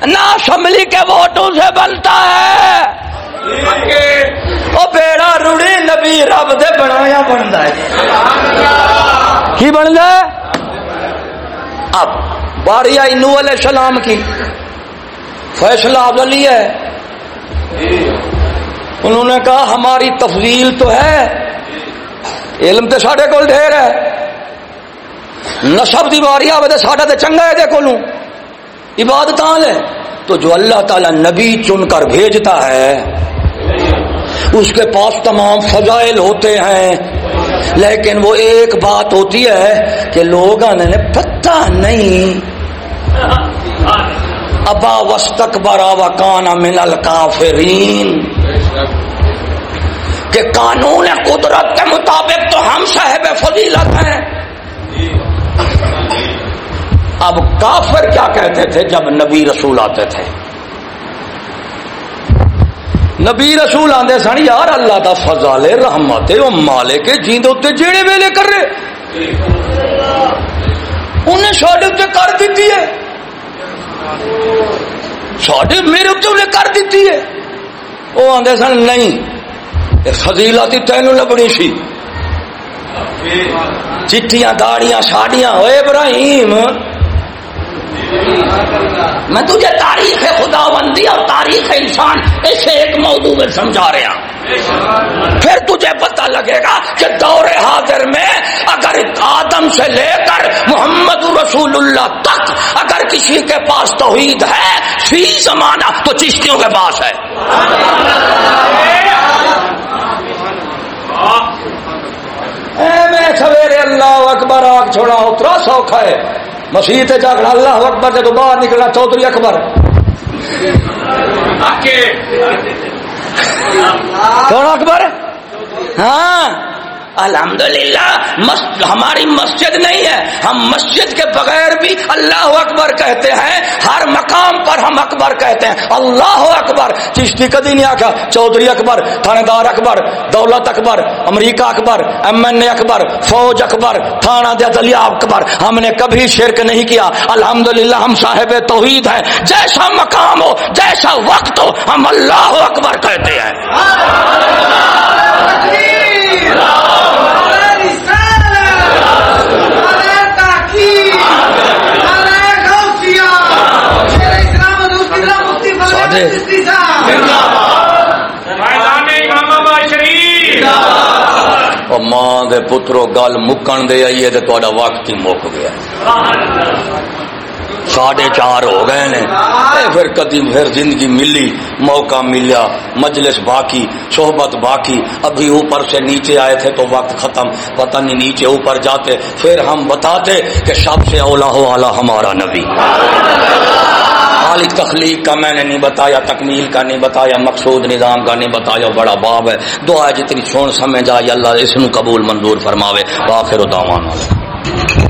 نہ اسمبلی کے ووٹوں سے بنتا ہے۔ وہ بیڑا روڑی نبی رب دے بنایا بنتا ہے۔ کی بن جائے اب باری آئی نو علیہ السلام کی۔ فیصلہ ابلی ہے۔ انہوں نے کہا ہماری تفضیل تو ہے۔ علم تو ساڈے کول ڈھیر ہے۔ نسب دی باری آئے تو ساڈا تو چنگا ہے دیکھو عبادت ہے تو جو اللہ تعالی نبی چن کر بھیجتا ہے، اس کے پاس تمام فضائل ہوتے ہیں۔ لیکن وہ ایک بات ہوتی ہے کہ لوگ نے پتہ نہیں۔ ابا وسطک برا وکان من الکافرین کہ قانون قدرت کے مطابق تو ہم صاحب فضیلت ہیں۔ اب کافر کیا کہتے تھے جب نبی رسول آتے تھے؟ نبی رسول آدھے سن، یار اللہ دا فضال رحمت وہ مالے کے جیند اتنے جیڑے ویلے کر رہے انہیں ساڈے اتنے کر دیتی ہے۔ ساڈے میرے اتنے انہیں کر دیتی ہے۔ وہ آدھے سن، نہیں فضیلت تینوں لبنی سی۔ چٹیاں داڑیاں ساڑیاں ہوئے ابراہیم میں تجھے تاریخ خدا بندی اور تاریخ انسان ایسے ایک موضوع میں سمجھا رہا ہوں۔ پھر تجھے پتہ لگے گا کہ دور حاضر میں اگر آدم سے لے کر محمد رسول اللہ تک اگر کسی کے پاس توحید ہے، فی زمانہ تو چشتیوں کے پاس ہے۔ سویرے اللہ اکبر آگ چھوڑا اترا سوکھا ہے۔ مسیح جاگڑا اللہ اکبر تو باہر نکلا چودھری اکبر۔ کون اکبر؟ ہاں۔ الحمدللہ ہماری مسجد نہیں ہے۔ ہم مسجد کے بغیر بھی اللہ اکبر کہتے ہیں، ہر مقام پر ہم اکبر کہتے ہیں۔ اللہ اکبر، چشتی کدی نہیں آخا چودھری اکبر تھانے دار اکبر، دولت اکبر، امریکہ اکبر، ایم این اے اکبر، فوج اکبر تھانہ دلیا اکبر۔ ہم نے کبھی شرک نہیں کیا۔ الحمدللہ، ہم صاحب توحید ہیں۔ جیسا مقام ہو، جیسا وقت ہو، ہم اللہ اکبر کہتے ہیں۔ ماں دے پترو گل مکن دے آئیے تو وقت ہی مک گیا ساڑھے چار ہو گئے نے پھر کدی پھر زندگی ملی موقع ملیا مجلس باقی صحبت باقی ابھی اوپر سے نیچے آئے تھے تو وقت ختم پتہ نہیں نیچے اوپر جاتے پھر ہم بتاتے کہ سب سے اولا ہو والا ہمارا نبی خالق تخلیق کا میں نے نہیں بتایا، تکمیل کا نہیں بتایا، مقصود نظام کا نہیں بتایا، بڑا باب ہے۔ دعا جتنی چھوڑ سمجھ آئی، اللہ اس قبول منظور فرماوے۔ باخر و والے